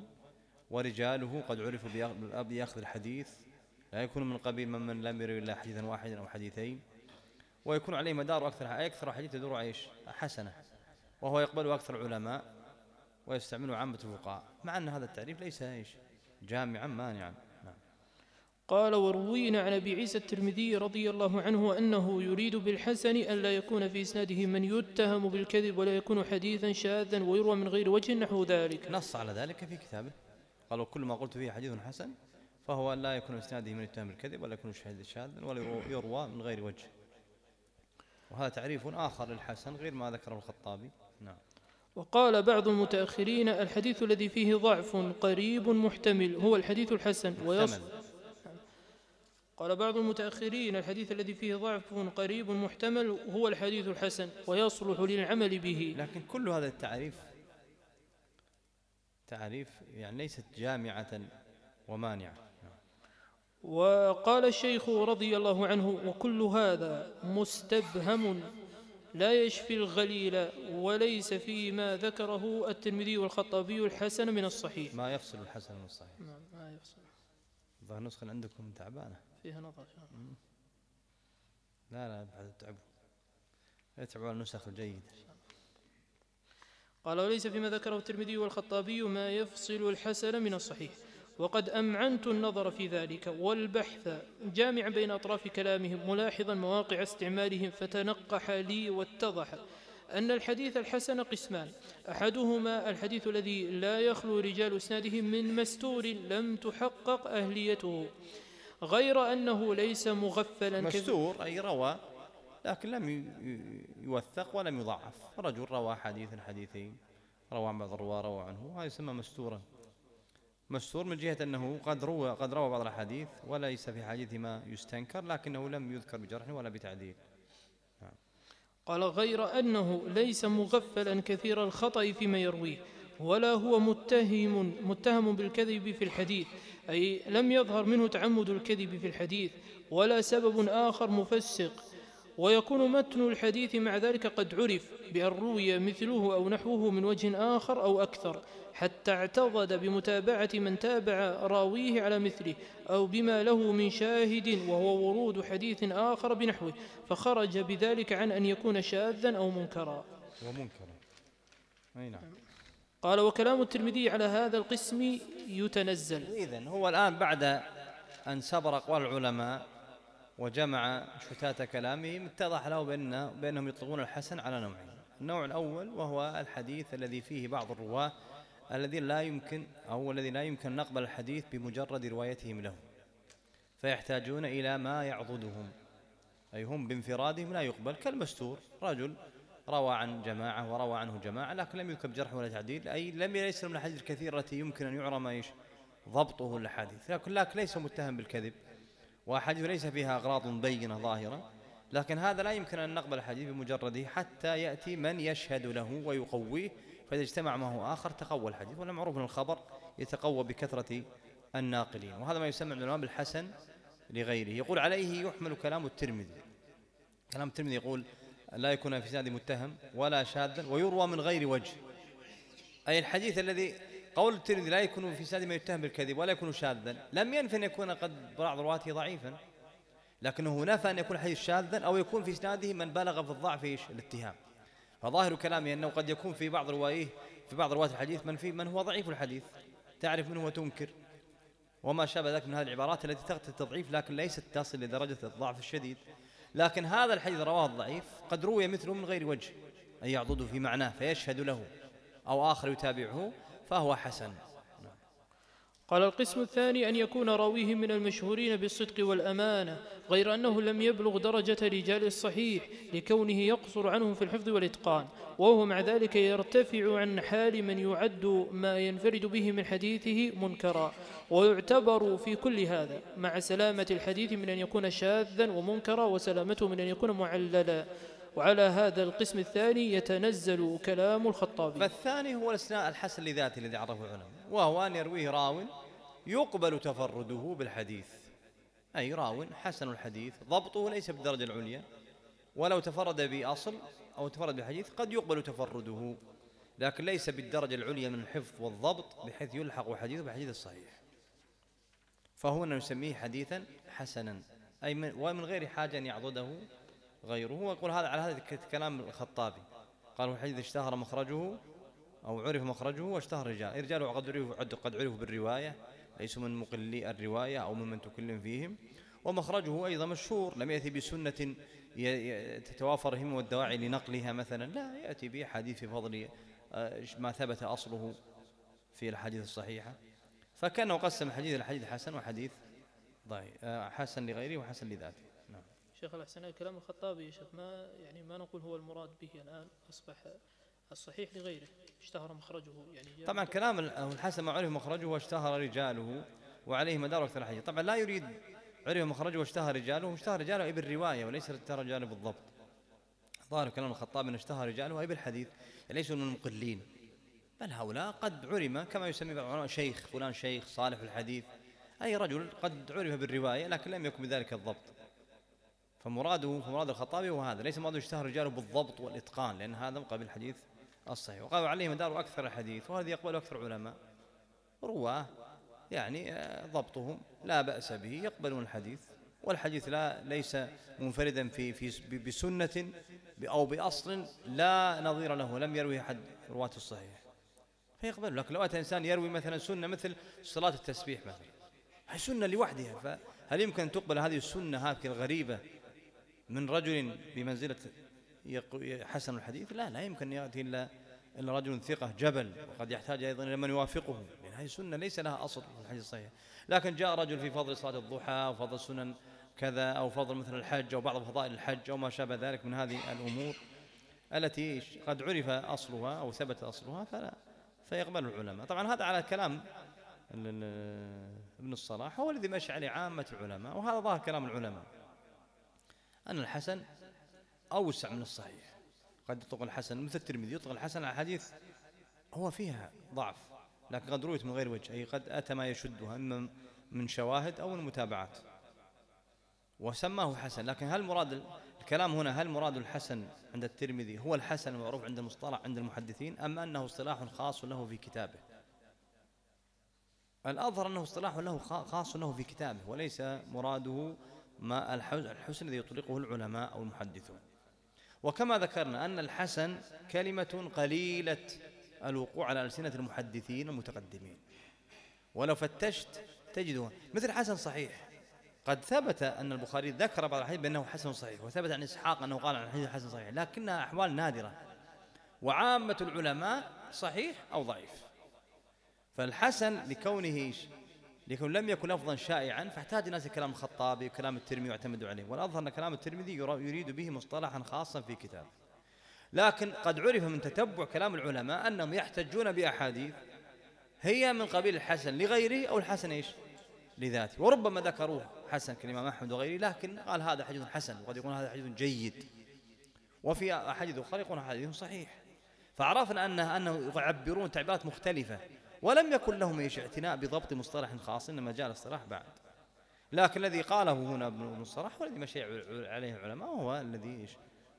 ورجاله قد عرفوا بأخذ الحديث. لا يكون من قبيل من, من لم يروي إلا حديثا واحدا أو حديثين. ويكون عليه مدار أكثر أكثر حديث تدور إيش؟ حسنة. وهو يقبل أكثر العلماء ويستعمله عامة الفقهاء مع أن هذا التعريف ليس إيش جامعا مانعا نعم. قال وروينا عن أبي عيسى الترمذي رضي الله عنه أنه يريد بالحسن الا يكون في إسناده من يتهم بالكذب ولا يكون حديثا شاذا ويروى من غير وجه نحو ذلك. نص على ذلك في كتابه. قال وكل ما قلت فيه حديث حسن فهو لا يكون إسناده من يتهم بالكذب ولا يكون شاذا شاذا ولا يروى من غير وجه. وهذا تعريف آخر للحسن غير ما ذكره الخطابي. نعم. وقال بعض المتأخرين الحديث الذي فيه ضعف قريب محتمل هو الحديث الحسن ويصل قال بعض المتأخرين الحديث الذي فيه ضعف قريب محتمل هو الحديث الحسن ويصلح للعمل به. لكن كل هذا التعريف تعريف يعني ليست جامعة ومانعة. وقال الشيخ رضي الله عنه وكل هذا مستبهم لا يشفي الغليل وليس فيما ذكره الترمذي والخطابي الحسن من الصحيح. ما يفصل الحسن من الصحيح. نعم ما يفصل. ظهر نسخة عندكم تعبانة. فيها نظر. لا لا بعد تعبوا. يتعبوا النسخ الجيدة قال وليس فيما ذكره الترمذي والخطابي ما يفصل الحسن من الصحيح. وقد أمعنت النظر في ذلك والبحث جامعا بين أطراف كلامهم ملاحظا مواقع استعمالهم فتنقح لي واتضح أن الحديث الحسن قسمان. أحدهما الحديث الذي لا يخلو رجال إسناده من مستور لم تحقق أهليته غير أنه ليس مغفلا مستور أي روى لكن لم يوثق ولم يضعف. رجل روى حديثا حديثين روى عن بعض الرواة روى عنه هذا يسمى مستورا. مستور من جهة أنه قد روى قد روى بعض الأحاديث وليس في حديث ما يستنكر لكنه لم يذكر بجرح ولا بتعديل. نعم. قال غير أنه ليس مغفلا كثير الخطأ فيما يرويه ولا هو متهم متهم بالكذب في الحديث أي لم يظهر منه تعمد الكذب في الحديث ولا سبب آخر مفسق. ويكون متن الحديث مع ذلك قد عرف بأن روي مثله أو نحوه من وجه آخر أو أكثر. حتى اعتضد بمتابعة من تابع راويه على مثله أو بما له من شاهد وهو ورود حديث آخر بنحوه فخرج بذلك عن أن يكون شاذا أو منكرا. ومنكرا أي نعم. قال وكلام الترمذي على هذا القسم يتنزل. إذن هو الآن بعد أن سبر أقوال العلماء وجمع شتات كلامهم اتضح له بأن بأنهم يطلقون الحسن على نوعين. النوع الأول وهو الحديث الذي فيه بعض الرواة الذي لا يمكن أو الذي لا يمكن نقبل الحديث بمجرد روايتهم له فيحتاجون إلى ما يعضدهم. أي هم بانفرادهم لا يقبل كالمستور رجل روى عن جماعة وروى عنه جماعة لكن لم يكتب جرح ولا تعديل أي لم يليس من الحديث الكثيرة التي يمكن أن يعرم إيش؟ ضبطه الأحاديث. لكن لكن ليس متهم بالكذب. وأحاديث ليس فيها أغراض بينة ظاهرة لكن هذا لا يمكن أن نقبل الحديث بمجرده حتى يأتي من يشهد له ويقويه فإذا اجتمع معه آخر تقوى الحديث ولا معروف أن الخبر يتقوى بكثرة الناقلين. وهذا ما يسمى بالإمام الحسن لغيره. يقول عليه يحمل كلام الترمذي. كلام الترمذي يقول لا يكون في سنده متهم ولا شاذا ويروى من غير وجه. أي الحديث الذي قول الترمذي لا يكون في سنده من يتهم بالكذب ولا يكون شاذا لم ينفي أن يكون قد بعض رواته ضعيفا. لكنه نفى أن يكون الحديث شاذا أو يكون في اسناده من بلغ في الضعف الاتهام. فظاهر كلامي أنه قد يكون في بعض روايه في بعض رواة الحديث من في من هو ضعيف الحديث تعرف منه وتنكر وما شابه ذلك من هذه العبارات التي تقتضي التضعيف لكن ليست تصل لدرجة الضعف الشديد. لكن هذا الحديث رواه الضعيف قد روي مثله من غير وجه أن يعضد في معناه فيشهد له أو آخر يتابعه فهو حسن. قال القسم الثاني أن يكون راويه من المشهورين بالصدق والأمانة غير أنه لم يبلغ درجة رجال الصحيح لكونه يقصر عنهم في الحفظ والإتقان وهو مع ذلك يرتفع عن حال من يعد ما ينفرد به من حديثه منكرا ويعتبر في كل هذا مع سلامة الحديث من أن يكون شاذا ومنكرا وسلامته من أن يكون معللا. وعلى هذا القسم الثاني يتنزل كلام الخطابي. فالثاني هو الاسناء الحسن لذاته الذي عرفه العلماء وهو أن يرويه راو يقبل تفرده بالحديث. أي راو حسن الحديث ضبطه ليس بالدرجة العليا ولو تفرد بأصل أو تفرد بحديث قد يقبل تفرده لكن ليس بالدرجة العليا من الحفظ والضبط بحيث يلحق حديثه بحديث الصحيح. فهنا نسميه حديثا حسنا أي من ومن غير حاجة أن يعضده غيره. ويقول هذا على هذا كلام الخطابي. قال الحديث اشتهر مخرجه أو عرف مخرجه واشتهر رجال. رجاله قد عرفوا قد عرفوا بالرواية. ليسوا من مقلي الرواية أو ممن تكلم فيهم. ومخرجه أيضا مشهور. لم يأتي بسنة تتوافر هم والدواعي لنقلها مثلا. لا يأتي بأحاديث في فضل آه، ما ثبت أصله في الأحاديث الصحيحة. فكانه قسم الحديث حديث حسن وحديث ضعيف آه، حسن لغيره وحسن لذاته. شيخ الحسن كلام الخطابي يا شيخ ما يعني ما نقول هو المراد به الآن أصبح الصحيح لغيره اشتهر مخرجه يعني طبعا كلام الحسن ما عرف مخرجه واشتهر رجاله وعليه مدار أكثر الحديث طبعا لا يريد عرف مخرجه واشتهر رجاله واشتهر رجاله بالرواية وليس اشتهر رجاله بالضبط. ظاهر كلام الخطاب أن اشتهر رجاله بالحديث ليسوا من المقلين. بل هؤلاء قد علم كما يسمي بعض العلماء شيخ فلان شيخ صالح الحديث أي رجل قد عرف بالرواية لكن لم يكن بذلك الضبط. فمراده فمراد الخطابي هو هذا ليس مراده اشتهر رجاله بالضبط والإتقان لأن هذا مقابل الحديث الصحيح. وقالوا عليه مدار أكثر الحديث وهذا يقبل أكثر علماء رواه يعني آه، ضبطهم لا بأس به يقبلون الحديث. والحديث لا ليس منفردا في في بسنة أو بأصل لا نظير له لم يروي أحد رواة الصحيح. فيقبل لك لو أتى إنسان يروي مثلا سنة مثل صلاة التسبيح مثلا هي سنة لوحدها فهل يمكن أن تقبل هذه السنة هذه الغريبة من رجل بمنزلة حسن الحديث؟ لا لا يمكن أن يأتي إلا إلا رجل ثقة جبل. وقد يحتاج أيضا إلى من يوافقه. لأن هذه السنة ليس لها أصل في الحديث الصحيح. لكن جاء رجل في فضل صلاة الضحى وفضل سنن كذا أو فضل مثل الحج أو بعض فضائل الحج أو ما شابه ذلك من هذه الأمور التي قد عرف أصلها أو ثبت أصلها فلا فيقبل العلماء. طبعا هذا على كلام ابن الصلاح هو الذي مشى عليه عامة العلماء وهذا ظاهر كلام العلماء. أن الحسن أوسع من الصحيح. قد يطلق الحسن مثل الترمذي يطلق الحسن على حديث هو فيها ضعف لكن قد رويت من غير وجه أي قد أتى ما يشدها إما من شواهد أو من متابعات. وسماه حسن لكن هل مراد الكلام هنا هل مراد الحسن عند الترمذي هو الحسن المعروف عند المصطلح عند المحدثين أم أنه اصطلاح خاص له في كتابه؟ الأظهر أنه اصطلاح له خاص له في كتابه وليس مراده ما الحسن الذي يطلقه العلماء أو المحدثون. وكما ذكرنا أن الحسن كلمة قليلة الوقوع على ألسنة المحدثين المتقدمين. ولو فتشت تجده مثل حسن صحيح. قد ثبت أن البخاري ذكر بعض الحديث بأنه حسن صحيح وثبت عن إسحاق أنه قال عن الحديث حسن صحيح لكنها أحوال نادرة. وعامة العلماء صحيح أو ضعيف. فالحسن لكونه لكن لم يكن لفظا شائعا فاحتاج الناس كلام الخطابي وكلام الترمذي واعتمدوا عليه. والأظهر أن كلام الترمذي يريد به مصطلحا خاصا في كتاب. لكن قد عرف من تتبع كلام العلماء أنهم يحتجون بأحاديث هي من قبيل الحسن لغيره أو الحسن إيش؟ لذاته. وربما ذكروه حسن كالإمام أحمد وغيره لكن قال هذا حديث حسن وقد يكون هذا حديث جيد. وفي أحاديث أخرى يقول حديث صحيح. فعرفنا أنه, أنه يعبرون تعبيرات مختلفة. ولم يكن لهم إيش اعتناء بضبط مصطلح خاص إنما جاء الاصطلاح بعد. لكن الذي قاله هنا ابن الصلاح والذي مشي عليه العلماء هو الذي إيش؟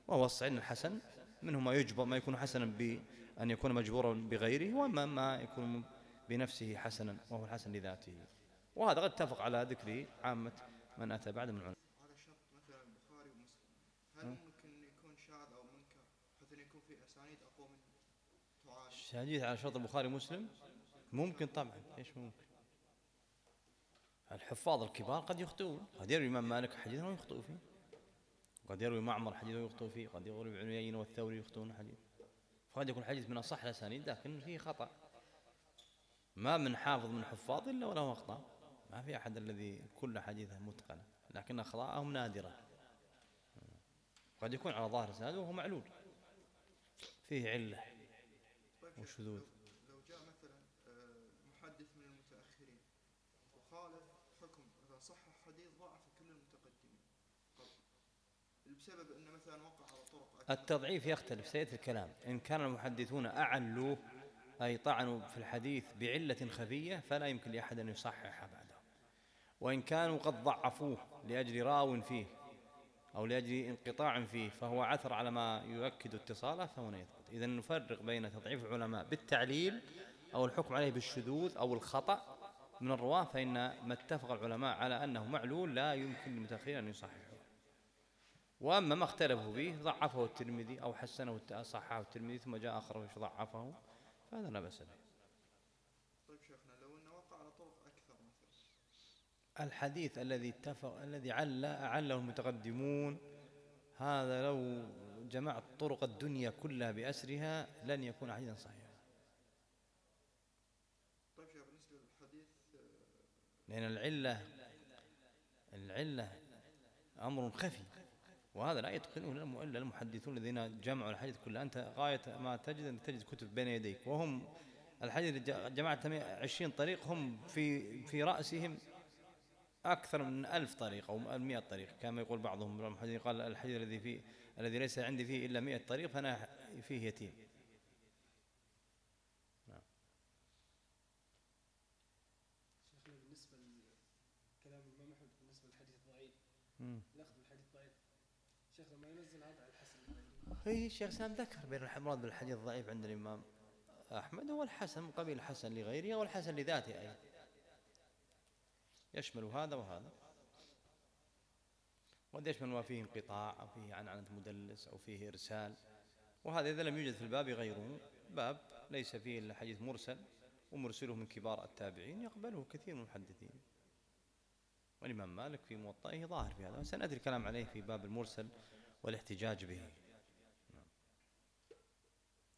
وهو الصعيد الحسن منه ما يجبر ما يكون حسنا بأن يكون مجبورا بغيره وما ما يكون بنفسه حسنا وهو الحسن لذاته. وهذا قد اتفق على ذكره عامة من أتى بعد من العلماء. هذا شرط مثلا البخاري ومسلم. هل ممكن يكون شاذ أو منكر؟ بحيث يكون في من تعالى شهاديث على شرط البخاري ومسلم؟ ممكن طبعا إيش ممكن؟ الحفاظ الكبار قد يخطئون. قد يروي الإمام مالك حديثا ويخطئ فيه. قد يروي معمر حديثا ويخطئ فيه. قد يروي ابن عيينة والثوري يخطئون حديث فقد يكون الحديث من أصح الأسانيد لكن فيه خطأ. ما من حافظ من حفاظ إلا وله أخطاء. ما في أحد الذي كل حديثه متقنة لكن أخطاءهم نادرة. قد يكون على ظاهر سنده وهو معلول. فيه علة وشذوذ. بسبب أن مثلا وقع على طرق التضعيف يختلف سيأتي الكلام. إن كان المحدثون أعلوه أي طعنوا في الحديث بعلة خفية فلا يمكن لأحد أن يصحح بعده. وإن كانوا قد ضعفوه لأجل راو فيه أو لأجل انقطاع فيه فهو عثر على ما يؤكد اتصاله فهنا يثبت إذا نفرق بين تضعيف العلماء بالتعليل أو الحكم عليه بالشذوذ أو الخطأ من الرواة فإن ما اتفق العلماء على أنه معلول لا يمكن للمتأخرين أن يصححه. وأما ما اختلفوا فيه ضعفه الترمذي أو حسنه صححه الترمذي ثم جاء آخر ضعفه. فهذا لا بأس به. طيب شيخنا لو إنه وقع على طرق أكثر مثلا. الحديث الذي اتفق الذي عل أعله المتقدمون هذا لو جمعت طرق الدنيا كلها بأسرها لن يكون حديثا صحيحا. طيب شيخ بالنسبة للحديث آه، لأن العلة العلة أمر خفي. وهذا لا يتقنه إلا الم- إلا المحدثون الذين جمعوا الحديث كله. أنت غاية ما تجد أن تجد كتب بين يديك. وهم الحديث جمعت 20 طريق هم في في رأسهم أكثر من ألف طريق أو مئة طريق. كما يقول بعضهم قال الحديث الذي فيه الذي ليس عندي فيه إلا مئة طريق فأنا فيه يتيم شيخنا بالنسبة لكلام الإمام أحمد بالنسبة للحديث الضعيف مم. الأخذ بالحديث الضعيف شيخنا ما ينزل هذا على الحسن هي الشيخ سام ذكر بين المراد بالحديث الضعيف عند الإمام أحمد هو الحسن من قبيل الحسن لغيره أو الحسن لذاته أيضا. يشمل هذا وهذا. وقد يشمل ما فيه انقطاع أو فيه عنعنة مدلس أو فيه إرسال. وهذا إذا لم يوجد في الباب غيره. باب ليس فيه إلا حديث مرسل ومرسله من كبار التابعين يقبله كثير من المحدثين. والإمام مالك في موطئه ظاهر في هذا وسنأتي الكلام عليه في باب المرسل والاحتجاج به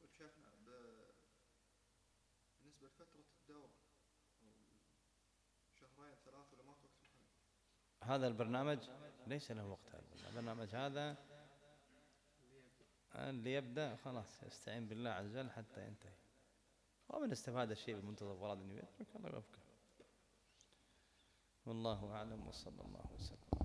طيب شيخنا ب- بالنسبة لفتره الدوره أو شهرين ثلاث ولا ما وقت محدد هذا البرنامج ليس له وقت هذا البرنامج. هذا اللي يبدأ خلاص يستعين بالله عز وجل حتى ينتهي. ومن استفاد الشيء بمنتصف مراد النبي يترك. الله يوفقه. والله أعلم وصلى الله وسلم.